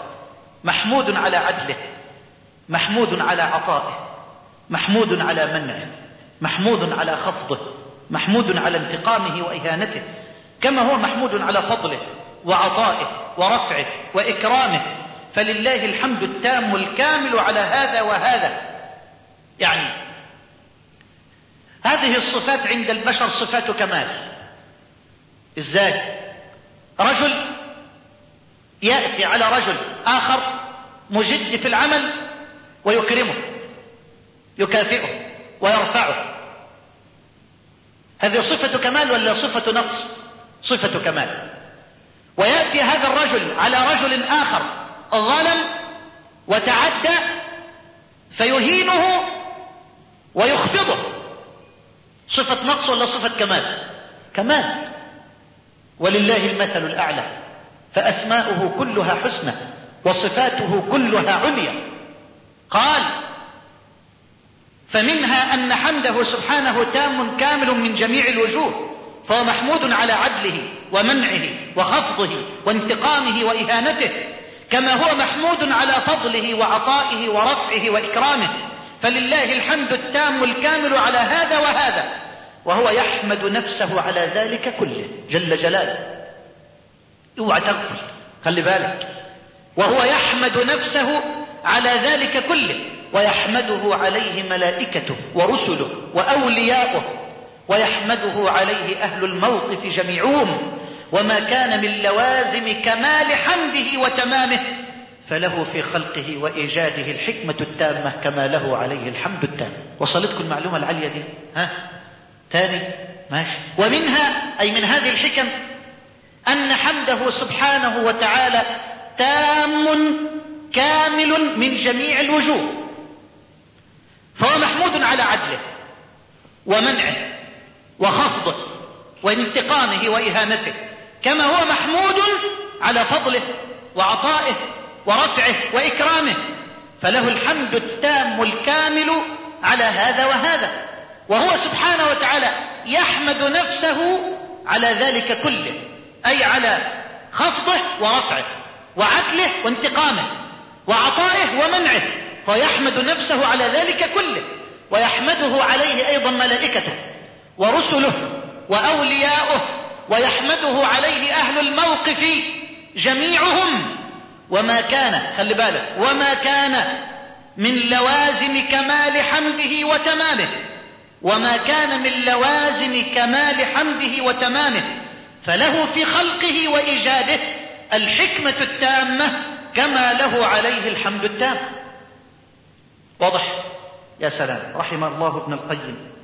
محمود على عدله محمود على عطائه محمود على منعه محمود على خفضه محمود على انتقامه وإهانته. كما هو محمود على فضله وعطائه ورفعه وإكرامه. فلله الحمد التام الكامل على هذا وهذا. يعني هذه الصفات عند البشر صفات كمال. إزاي؟ رجل يأتي على رجل آخر مجد في العمل ويكرمه يكافئه ويرفعه. هذه صفة كمال ولا صفة نقص؟ صفة كمال. ويأتي هذا الرجل على رجل آخر ظلم وتعدى فيهينه ويخفضه. صفة نقص ولا صفة كمال؟ كمال. ولله المثل الأعلى. فأسماؤه كلها حسنى وصفاته كلها عليا قال فمنها أن حمده سبحانه تام كامل من جميع الوجوه. فهو محمود على عدله ومنعه وخفضه وانتقامه وإهانته كما هو محمود على فضله وعطائه ورفعه وإكرامه. فلله الحمد التام الكامل على هذا وهذا وهو يحمد نفسه على ذلك كله جل جلاله. اوعى تغفل خلي بالك. وهو يحمد نفسه على ذلك كله ويحمده عليه ملائكته ورسله وأولياؤه ويحمده عليه أهل الموقف جميعهم وما كان من لوازم كمال حمده وتمامه فله في خلقه وإيجاده الحكمة التامة كما له عليه الحمد التام. وصلتكم المعلومة العالية دي؟ ها؟ تاني؟ ماشي. ومنها أي من هذه الحكم أن حمده سبحانه وتعالى تام كامل من جميع الوجوه فهو محمود على عدله ومنعه. وخفضه وانتقامه وإهانته كما هو محمود على فضله وعطائه ورفعه وإكرامه فله الحمد التام الكامل على هذا وهذا وهو سبحانه وتعالى يحمد نفسه على ذلك كله أي على خفضه ورفعه وعدله وانتقامه وعطائه ومنعه فيحمد نفسه على ذلك كله ويحمده عليه أيضا ملائكته ورسله وأولياؤه ويحمده عليه أهل الموقف جميعهم. وما كان خلي بالك وما كان من لوازم كمال حمده وتمامه. وما كان من لوازم كمال حمده وتمامه. فله في خلقه وإيجاده الحكمة التامة كما له عليه الحمد التام. واضح؟ يا سلام. رحم الله ابن القيم.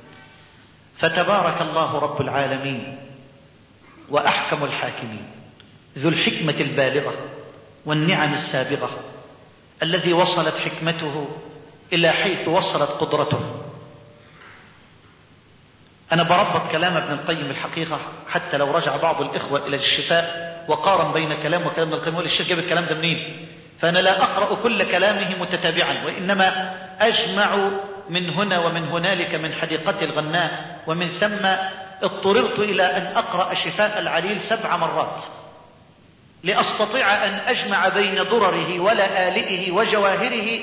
فتبارك الله رب العالمين وأحكم الحاكمين ذو الحكمة البالغة والنعم السابغة الذي وصلت حكمته إلى حيث وصلت قدرته. أنا بربط كلام ابن القيم الحقيقة حتى لو رجع بعض الإخوة إلى الشفاء وقارن بين كلام وكلام ابن القيم الشيخ جاب الكلام ده منين؟ فأنا لا أقرأ كل كلامه متتابعا وإنما أجمع من هنا ومن هنالك من حديقة الغناء ومن ثم اضطررت إلى أن أقرأ شفاء العليل سبع مرات لأستطيع أن أجمع بين درره ولآلئه وجواهره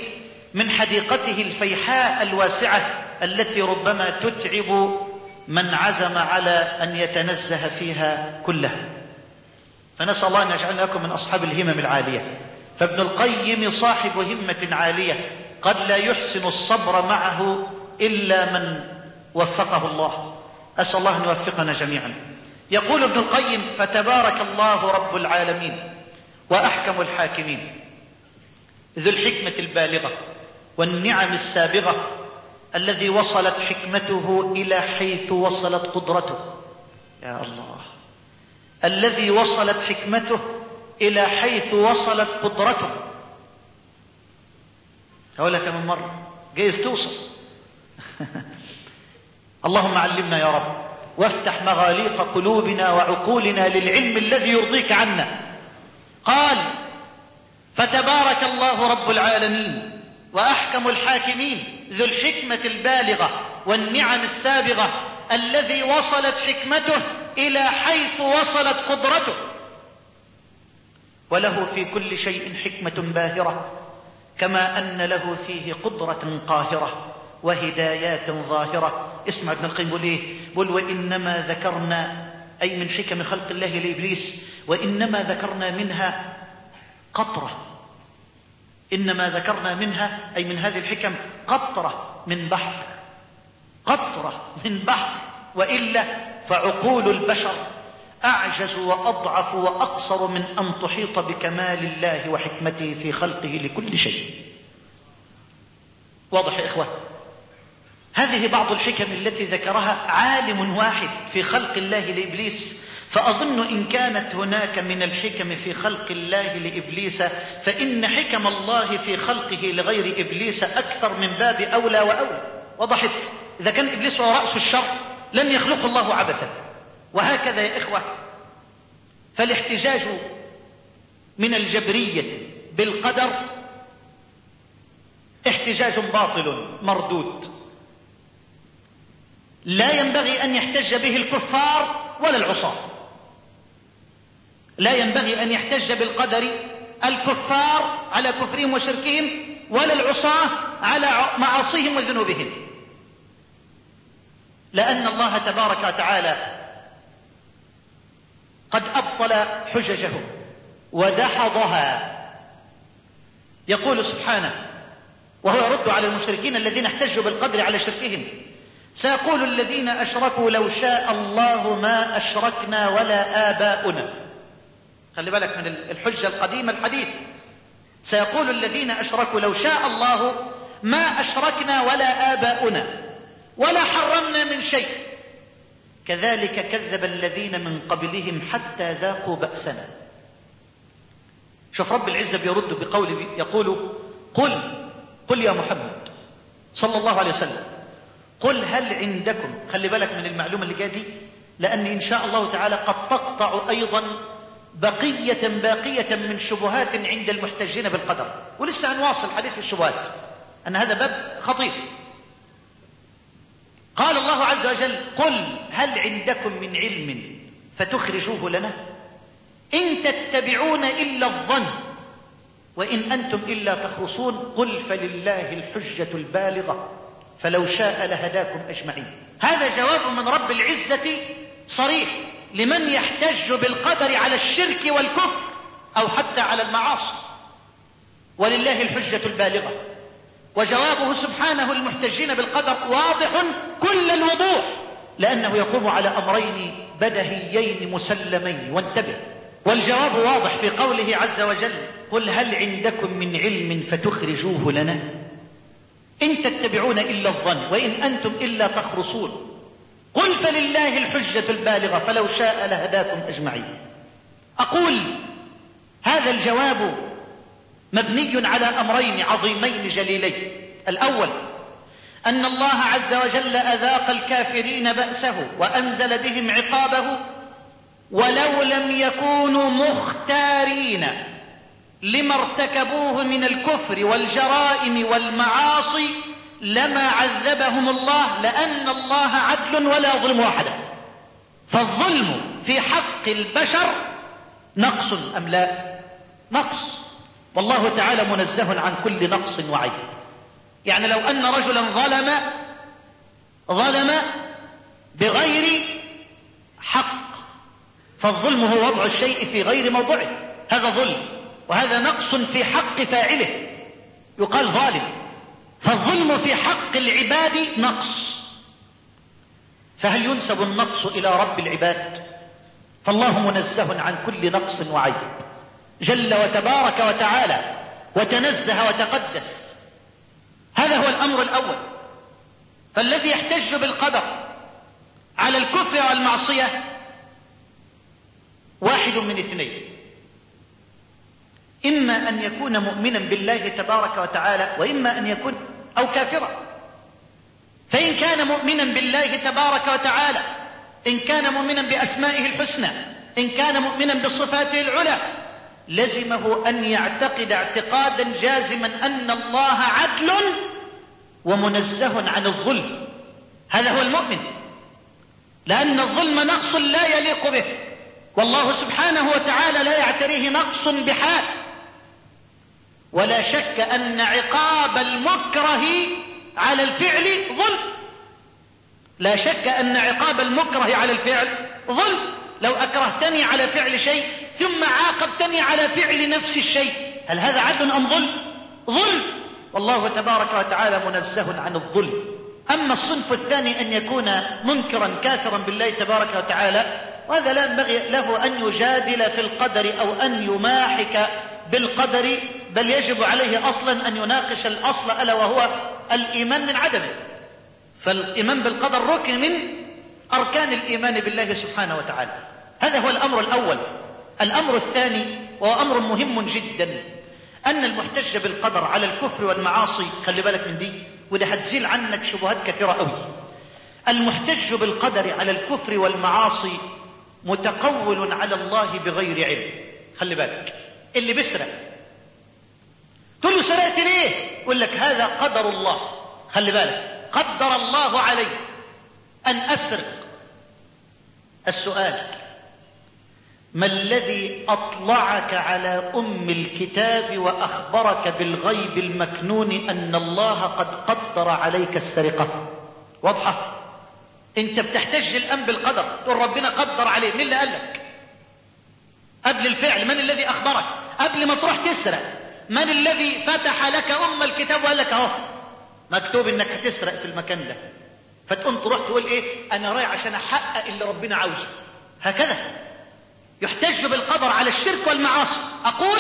من حديقته الفيحاء الواسعة التي ربما تتعب من عزم على أن يتنزه فيها كلها. فنسأل الله أن يجعلنا لكم من أصحاب الهمم العالية. فابن القيم صاحب همة عالية قد لا يحسن الصبر معه إلا من وفقه الله. أسأل الله أن يوفقنا جميعا. يقول ابن القيم فتبارك الله رب العالمين وأحكم الحاكمين ذو الحكمة البالغة والنعم السابغة الذي وصلت حكمته إلى حيث وصلت قدرته. يا الله. الذي وصلت حكمته إلى حيث وصلت قدرته. هقولها كمان مرة. جايز توصل. اللهم علمنا يا رب. وافتح مغاليق قلوبنا وعقولنا للعلم الذي يرضيك عنا. قال فتبارك الله رب العالمين وأحكم الحاكمين ذو الحكمة البالغة والنعم السابغة الذي وصلت حكمته إلى حيث وصلت قدرته. وله في كل شيء حكمة باهرة كما أن له فيه قدرة قاهرة. وهدايات ظاهرة. اسمع ابن القيم بيقول إيه؟ بيقول وإنما ذكرنا أي من حكم خلق الله لإبليس وإنما ذكرنا منها قطرة. إنما ذكرنا منها أي من هذه الحكم قطرة من بحر. قطرة من بحر. وإلا فعقول البشر أعجز وأضعف وأقصر من أن تحيط بكمال الله وحكمته في خلقه لكل شيء. واضح يا إخوة؟ هذه بعض الحكم التي ذكرها عالم واحد في خلق الله لإبليس فأظن إن كانت هناك من الحكم في خلق الله لإبليس فإن حكم الله في خلقه لغير إبليس أكثر من باب أولى واولى وضحت إذا كان إبليس هو رأس الشر لم يخلقه الله عبثا. وهكذا يا إخوة فالاحتجاج من الجبرية بالقدر احتجاج باطل مردود. لا ينبغي أن يحتج به الكفار ولا العصاة. لا ينبغي أن يحتج بالقدر الكفار على كفرهم وشركهم ولا العصاة على معاصيهم وذنوبهم. لأن الله تبارك وتعالى قد أبطل حججه ودحضها. يقول سبحانه وهو يرد على المشركين الذين احتجوا بالقدر على شركهم سيقول الذين أشركوا لو شاء الله ما أشركنا ولا آباؤنا. خلي بالك من الحجة القديمة الحديث. سيقول الذين أشركوا لو شاء الله ما أشركنا ولا آباؤنا ولا حرمنا من شيء. كذلك كذب الذين من قبلهم حتى ذاقوا بأسنا. شوف رب العزة بيرد بقول يقول قل قل يا محمد صلى الله عليه وسلم. قل هل عندكم خلي بالك من المعلومة اللي جاية دي لأن إن شاء الله تعالى قد تقطع أيضا بقية باقية من شبهات عند المحتجين بالقدر. ولسه هنواصل حديث الشبهات. أن هذا باب خطير. قال الله عز وجل قل هل عندكم من علم فتخرجوه لنا؟ إن تتبعون إلا الظن وإن أنتم إلا تخرصون قل فلله الحجة البالغة. فلو شاء لهداكم أجمعين. هذا جواب من رب العزة صريح. لمن يحتج بالقدر على الشرك والكفر أو حتى على المعاصي. ولله الحجة البالغة. وجوابه سبحانه المحتجين بالقدر واضح كل الوضوح. لأنه يقوم على أمرين بدهيين مسلمين. وانتبه. والجواب واضح في قوله عز وجل قل هل عندكم من علم فتخرجوه لنا؟ إن تتبعون إلا الظن وإن أنتم إلا تخرصون قل فلله الحجة البالغة فلو شاء لهداكم أجمعين. أقول هذا الجواب مبني على أمرين عظيمين جليلين. الأول أن الله عز وجل أذاق الكافرين بأسه وأنزل بهم عقابه ولو لم يكونوا مختارين. لما ارتكبوه من الكفر والجرائم والمعاصي لما عذبهم الله لأن الله عدل ولا يظلم أحدا فالظلم في حق البشر نقص أم لا؟ نقص. والله تعالى منزه عن كل نقص وعيب. يعني لو أن رجلا ظلم ظلم بغير حق فالظلم هو وضع الشيء في غير موضعه. هذا ظلم. وهذا نقص في حق فاعله. يقال ظالم. فالظلم في حق العباد نقص. فهل ينسب النقص إلى رب العباد؟ فالله منزه عن كل نقص وعيب. جل وتبارك وتعالى وتنزه وتقدس. هذا هو الأمر الأول. فالذي يحتج بالقدر على الكفر والمعصية واحد من اثنين. إما أن يكون مؤمنا بالله تبارك وتعالى وإما أن يكون أو كافرا. فإن كان مؤمنا بالله تبارك وتعالى إن كان مؤمنا بأسمائه الحسنى إن كان مؤمنا بصفاته العلى لزمه أن يعتقد اعتقادا جازما أن الله عدل ومنزه عن الظلم. هذا هو المؤمن. لأن الظلم نقص لا يليق به. والله سبحانه وتعالى لا يعتريه نقص بحال. ولا شك أن عقاب المكره على الفعل ظلم. لا شك أن عقاب المكره على الفعل ظلم. لو أكرهتني على فعل شيء ثم عاقبتني على فعل نفس الشيء هل هذا عدل أم ظلم؟ ظلم. والله تبارك وتعالى منزه عن الظلم. أما الصنف الثاني أن يكون منكرا كافرا بالله تبارك وتعالى وهذا لا ينبغي له أن يجادل في القدر أو أن يماحك بالقدر بل يجب عليه أصلا أن يناقش الأصل ألا وهو الإيمان من عدمه. فالإيمان بالقدر ركن من أركان الإيمان بالله سبحانه وتعالى. هذا هو الأمر الأول. الأمر الثاني وهو أمر مهم جدا. أن المحتج بالقدر على الكفر والمعاصي خلي بالك من دي وده هتزيل عنك شبهات كثيرة قوي. المحتج بالقدر على الكفر والمعاصي متقول على الله بغير علم. خلي بالك. اللي بيسرق تقول له سرقت ليه؟ يقول لك هذا قدر الله. خلي بالك. قدر الله علي أن أسرق. السؤال ما الذي أطلعك على أم الكتاب وأخبرك بالغيب المكنون أن الله قد قدر عليك السرقة؟ واضحة. أنت بتحتج الآن بالقدر. تقول ربنا قدر عليه. مين اللي قال لك؟ قبل الفعل. من الذي أخبرك؟ قبل ما تروح تسرق. من الذي فتح لك أم الكتاب وقال لك أهو مكتوب إنك هتسرق في المكان ده. فتقوم تروح تقول إيه؟ أنا رايح عشان أحقق اللي ربنا عاوزه. هكذا. يحتج بالقدر على الشرك والمعاصي. أقول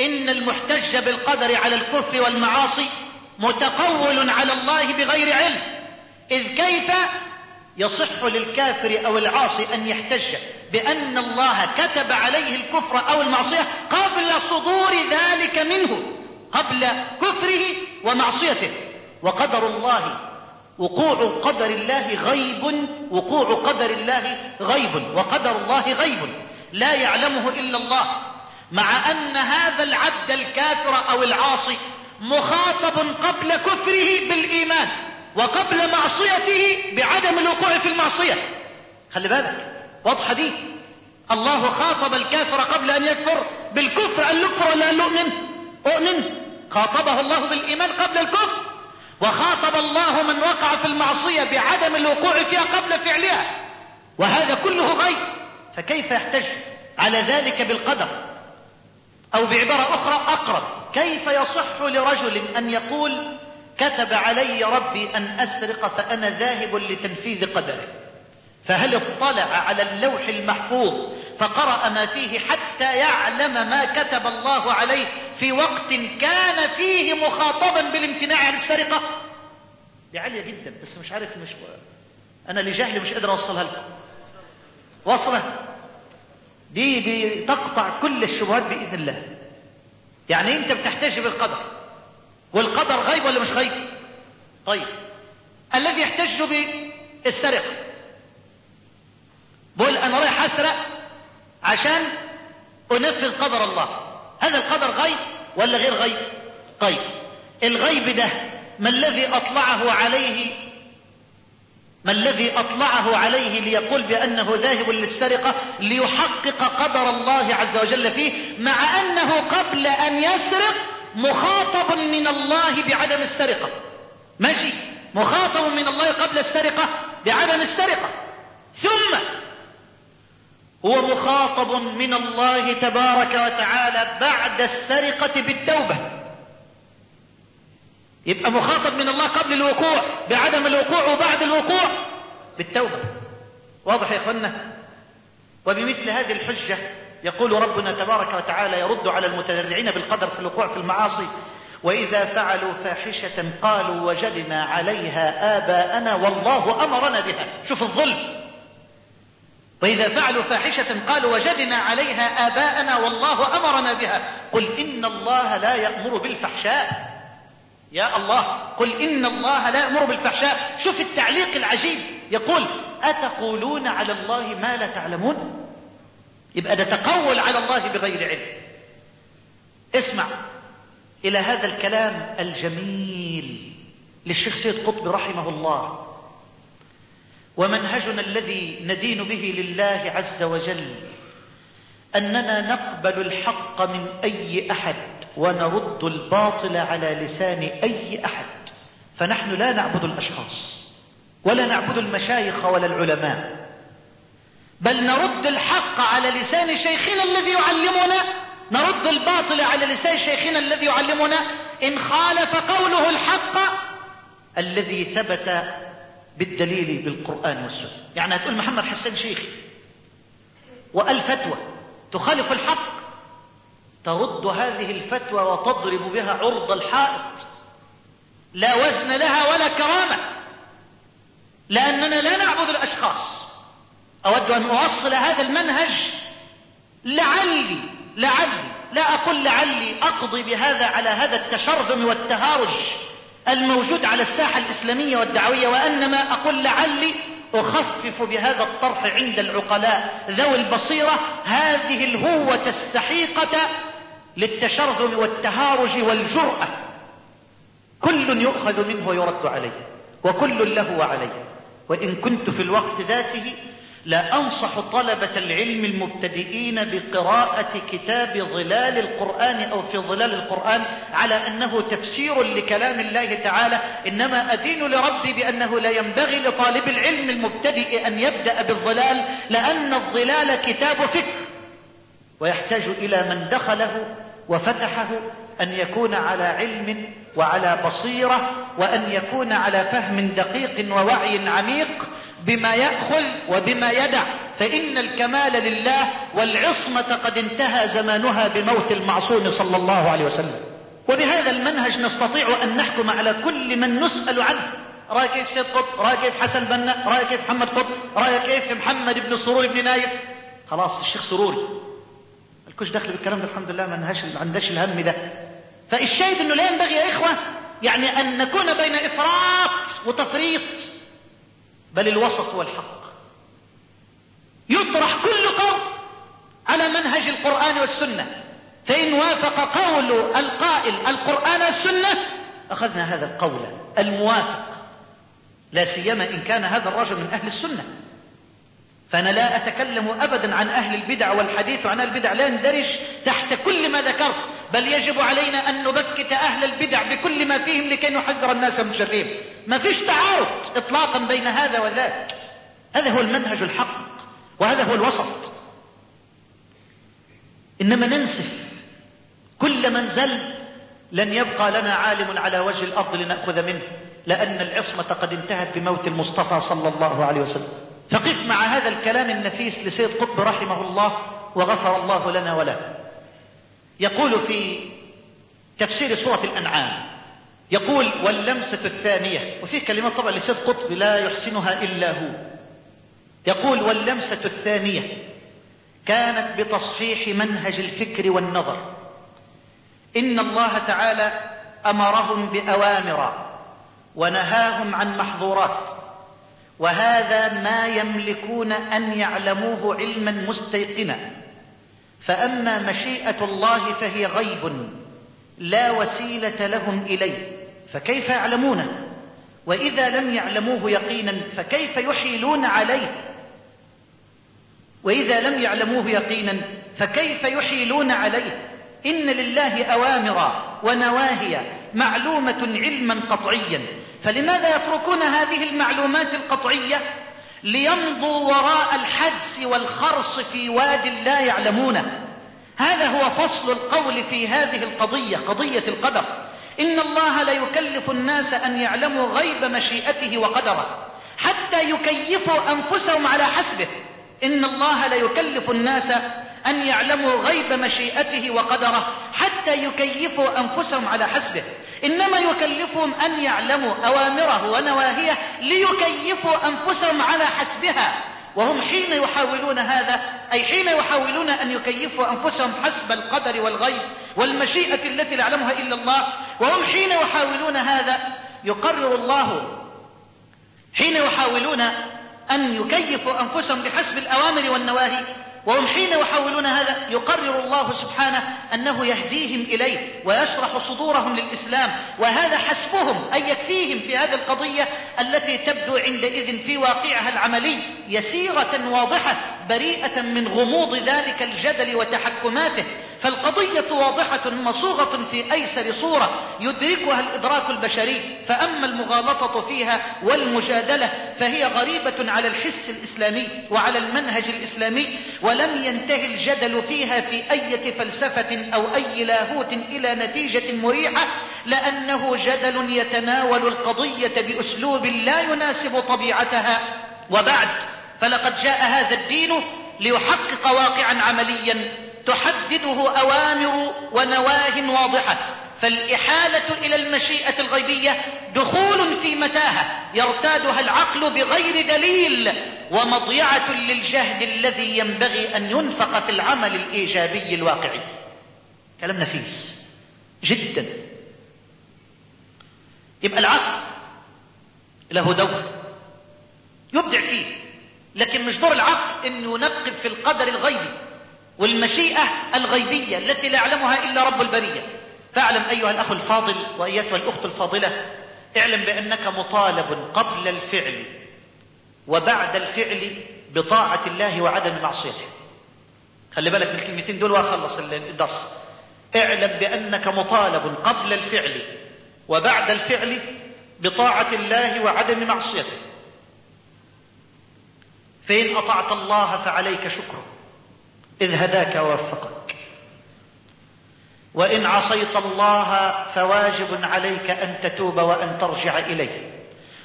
إن المحتج بالقدر على الكفر والمعاصي متقول على الله بغير علم. إذ كيف يصح للكافر أو العاصي أن يحتج بأن الله كتب عليه الكفر أو المعصية قبل صدور ذلك منه قبل كفره ومعصيته. وقدر الله وقوع قدر الله غيب وقوع قدر الله غيب وقدر الله غيب. لا يعلمه إلا الله مع أن هذا العبد الكافر أو العاصي مخاطب قبل كفره بالإيمان. وقبل معصيته بعدم الوقوع في المعصية. خلي بالك واضحة دي. الله خاطب الكافر قبل أن يكفر بالكفر أن يكفر ولا أن يؤمن؟ أؤمن. خاطبه الله بالإيمان قبل الكفر. وخاطب الله من وقع في المعصية بعدم الوقوع فيها قبل فعلها. وهذا كله غيب. فكيف يحتج على ذلك بالقدر؟ أو بعبارة أخرى أقرب. كيف يصح لرجل أن يقول كتب علي ربي أن أسرق فأنا ذاهب لتنفيذ قدره. فهل اطلع على اللوح المحفوظ فقرأ ما فيه حتى يعلم ما كتب الله عليه في وقت كان فيه مخاطبا بالامتناع عن السرقة؟ دي عالية جدا بس مش عارف مش أنا لجهلي مش قادر أوصلها لكم. وصلة دي بتقطع كل الشبهات بإذن الله. يعني أنت بتحتج بالقدر. والقدر غيب ولا مش غيب؟ طيب. الذي يحتج بالسرقة. بقول أنا رايح أسرق عشان أنفذ قدر الله. هذا القدر غيب ولا غير غيب؟ طيب. الغيب ده ما الذي أطلعه عليه؟ ما الذي أطلعه عليه ليقول بأنه ذاهب للسرقة ليحقق قدر الله عز وجل فيه مع أنه قبل أن يسرق مخاطب من الله بعدم السرقة. ماشي. مخاطب من الله قبل السرقة بعدم السرقة. ثم هو مخاطب من الله تبارك وتعالى بعد السرقة بالتوبة. يبقى مخاطب من الله قبل الوقوع بعدم الوقوع وبعد الوقوع بالتوبة. واضح يا اخوانا وبمثل هذه الحجة يقول ربنا تبارك وتعالى يرد على المتذرعين بالقدر في الوقوع في المعاصي وإذا فعلوا فاحشة قالوا وجدنا عليها آباءنا والله أمرنا بها. شوف الظلم. وإذا فعلوا فاحشة قالوا وجدنا عليها آباءنا والله أمرنا بها. قل إن الله لا يأمر بالفحشاء. يا الله قل إن الله لا يأمر بالفحشاء. شوف التعليق العجيب. يقول أتقولون على الله ما لا تعلمون؟ يبقى ده تقول على الله بغير علم. اسمع إلى هذا الكلام الجميل للشيخ سيد قطب رحمه الله. ومنهجنا الذي ندين به لله عز وجل أننا نقبل الحق من أي أحد ونرد الباطل على لسان أي أحد. فنحن لا نعبد الأشخاص ولا نعبد المشايخ ولا العلماء. بل نرد الحق على لسان شيخنا الذي يعلمنا نرد الباطل على لسان شيخنا الذي يعلمنا. إن خالف قوله الحق الذي ثبت بالدليل بالقرآن والسنة. يعني هتقول محمد حسان شيخي وقال فتوى تخالف الحق ترد هذه الفتوى وتضرب بها عرض الحائط. لا وزن لها ولا كرامة لأننا لا نعبد الأشخاص. أود أن أوصل هذا المنهج لعلي لعلي لا أقول لعلي أقضي بهذا على هذا التشرذم والتهارج الموجود على الساحة الإسلامية والدعوية وأنما أقول لعلي أخفف بهذا الطرح عند العقلاء ذوي البصيرة هذه الهوة السحيقة للتشرذم والتهارج والجرأة. كل يؤخذ منه ويرد عليه وكل له وعليه وإن كنت في الوقت ذاته لا أنصح طلبة العلم المبتدئين بقراءة كتاب ظلال القرآن أو في ظلال القرآن على أنه تفسير لكلام الله تعالى إنما أدين لربي بأنه لا ينبغي لطالب العلم المبتدئ أن يبدأ بالظلال لأن الظلال كتاب فكر ويحتاج إلى من دخله وفتحه أن يكون على علم وعلى بصيرة وأن يكون على فهم دقيق ووعي عميق بما يأخذ وبما يدع فإن الكمال لله والعصمة قد انتهى زمانها بموت المعصوم صلى الله عليه وسلم. وبهذا المنهج نستطيع أن نحكم على كل من نسأل عنه. رأي كيف سيد قطب؟ رأي كيف حسن بنا؟ رأي كيف محمد قطب؟ رأي كيف محمد بن سرور بن نايف؟ خلاص الشيخ سروري الكوش دخل بالكلام ده الحمد لله ما عندهاش الهم ده. فالشاهد إنه لا ينبغي يا إخوة يعني أن نكون بين إفراط وتفريط. بل الوسط هو الحق. يطرح كل قول على منهج القرآن والسنة. فإن وافق قول القائل القرآن والسنة أخذنا هذا القول الموافق. لا سيما إن كان هذا الرجل من أهل السنة. فأنا لا أتكلم أبدا عن أهل البدع والحديث عن أهل البدع لا يندرج تحت كل ما ذكرت بل يجب علينا أن نبكت أهل البدع بكل ما فيهم لكي نحذر الناس من شرهم. ما فيش تعارض إطلاقا بين هذا وذاك. هذا هو المنهج الحق وهذا هو الوسط. إنما ننسف. كل من زل لن يبقى لنا عالم على وجه الأرض لنأخذ منه لأن العصمة قد انتهت بموت المصطفى صلى الله عليه وسلم. فقف مع هذا الكلام النفيس لسيد قطب رحمه الله وغفر الله لنا وله. يقول في تفسير سورة الأنعام يقول واللمسة الثانية وفي كلمات طبعا لسيد قطب لا يحسنها إلا هو. يقول واللمسة الثانية كانت بتصحيح منهج الفكر والنظر. إن الله تعالى أمرهم بأوامر ونهاهم عن محظورات. وهذا ما يملكون أن يعلموه علما مستيقنا. فأما مشيئة الله فهي غيب لا وسيلة لهم إليه. فكيف يعلمونه؟ وإذا لم يعلموه يقينا فكيف يحيلون عليه؟ وإذا لم يعلموه يقينا فكيف يحيلون عليه؟ إن لله أوامر ونواهي معلومة علما قطعيا. فلماذا يتركون هذه المعلومات القطعية؟ ليمضوا وراء الحدس والخرص في واد لا يعلمونه هذا هو فصل القول في هذه القضية قضية القدر. إن الله لا يكلف الناس أن يعلموا غيب مشيئته وقدره حتى يكيفوا أنفسهم على حسبه. إن الله لا يكلف الناس أن يعلموا غيب مشيئته وقدره حتى يكيفوا أنفسهم على حسبه. إنما يكلفهم أن يعلموا أوامره ونواهيه ليكيفوا أنفسهم على حسبها. وهم حين يحاولون هذا أي حين يحاولون أن يكيفوا أنفسهم حسب القدر والغيب والمشيئة التي لا يعلمها إلا الله وهم حين يحاولون هذا يقرر الله حين يحاولون أن يكيفوا أنفسهم بحسب الأوامر والنواهي. وهم حين يحاولون هذا يقرر الله سبحانه أنه يهديهم إليه ويشرح صدورهم للإسلام وهذا حسبهم أي يكفيهم في هذه القضية التي تبدو عندئذ في واقعها العملي يسيرة واضحة بريئة من غموض ذلك الجدل وتحكماته. فالقضية واضحة مصوغة في أيسر صورة يدركها الإدراك البشري فأما المغالطة فيها والمجادلة فهي غريبة على الحس الإسلامي وعلى المنهج الإسلامي ولم ينتهي الجدل فيها في أي فلسفة أو أي لاهوت إلى نتيجة مريحة لأنه جدل يتناول القضية بأسلوب لا يناسب طبيعتها. وبعد فلقد جاء هذا الدين ليحقق واقعا عمليا تحدده أوامر ونواه واضحة. فالإحالة إلى المشيئة الغيبية دخول في متاهة يرتادها العقل بغير دليل ومضيعة للجهد الذي ينبغي أن ينفق في العمل الإيجابي الواقعي. كلام نفيس جدا. يبقى العقل له دور يبدع فيه لكن مش دور العقل إنه ينقب في القدر الغيبي والمشيئة الغيبية التي لا يعلمها إلا رب البرية. فاعلم أيها الأخ الفاضل وأيتها الأخت الفاضلة اعلم بأنك مطالب قبل الفعل وبعد الفعل بطاعة الله وعدم معصيته. خلي بالك من الكلمتين دول وأخلص الدرس. اعلم بأنك مطالب قبل الفعل وبعد الفعل بطاعة الله وعدم معصيته. فإن أطعت الله فعليك شكره. إذ هداك ووفقك. وإن عصيت الله فواجب عليك أن تتوب وأن ترجع إليه.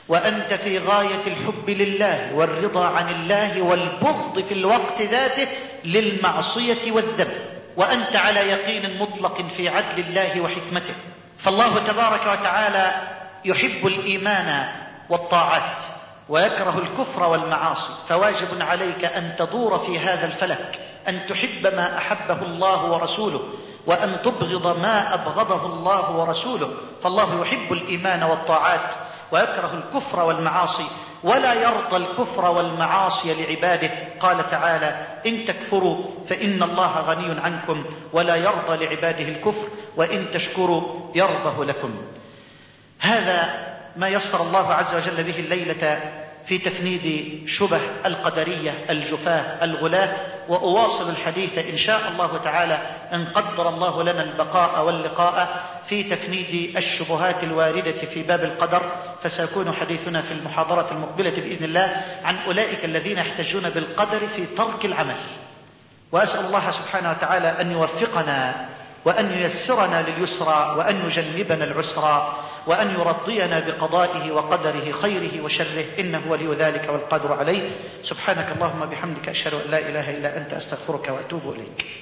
وأنت في غاية الحب لله والرضا عن الله والبغض في الوقت ذاته للمعصية والذنب. وأنت على يقين مطلق في عدل الله وحكمته. فالله تبارك وتعالى يحب الإيمان والطاعات ويكره الكفر والمعاصي. فواجب عليك أن تدور في هذا الفلك أن تحب ما أحبه الله ورسوله وأن تبغض ما أبغضه الله ورسوله. فالله يحب الإيمان والطاعات ويكره الكفر والمعاصي ولا يرضى الكفر والمعاصي لعباده. قال تعالى إن تكفروا فإن الله غني عنكم ولا يرضى لعباده الكفر وإن تشكروا يرضه لكم. هذا ما يسر الله عز وجل به الليلة في تفنيد شبه القدرية الجفاة الغلاة وأواصل الحديث إن شاء الله تعالى إن قدر الله لنا البقاء واللقاء في تفنيد الشبهات الواردة في باب القدر. فسيكون حديثنا في المحاضرة المقبلة بإذن الله عن أولئك الذين يحتجون بالقدر في ترك العمل. وأسأل الله سبحانه وتعالى أن يوفقنا وأن ييسرنا لليسرى وأن يجنبنا العسرى وأن يرضينا بقضائه وقدره خيره وشره. إنه ولي ذلك والقادر عليه. سبحانك اللهم بحمدك أشهد أن لا إله إلا أنت أستغفرك وأتوب إليك.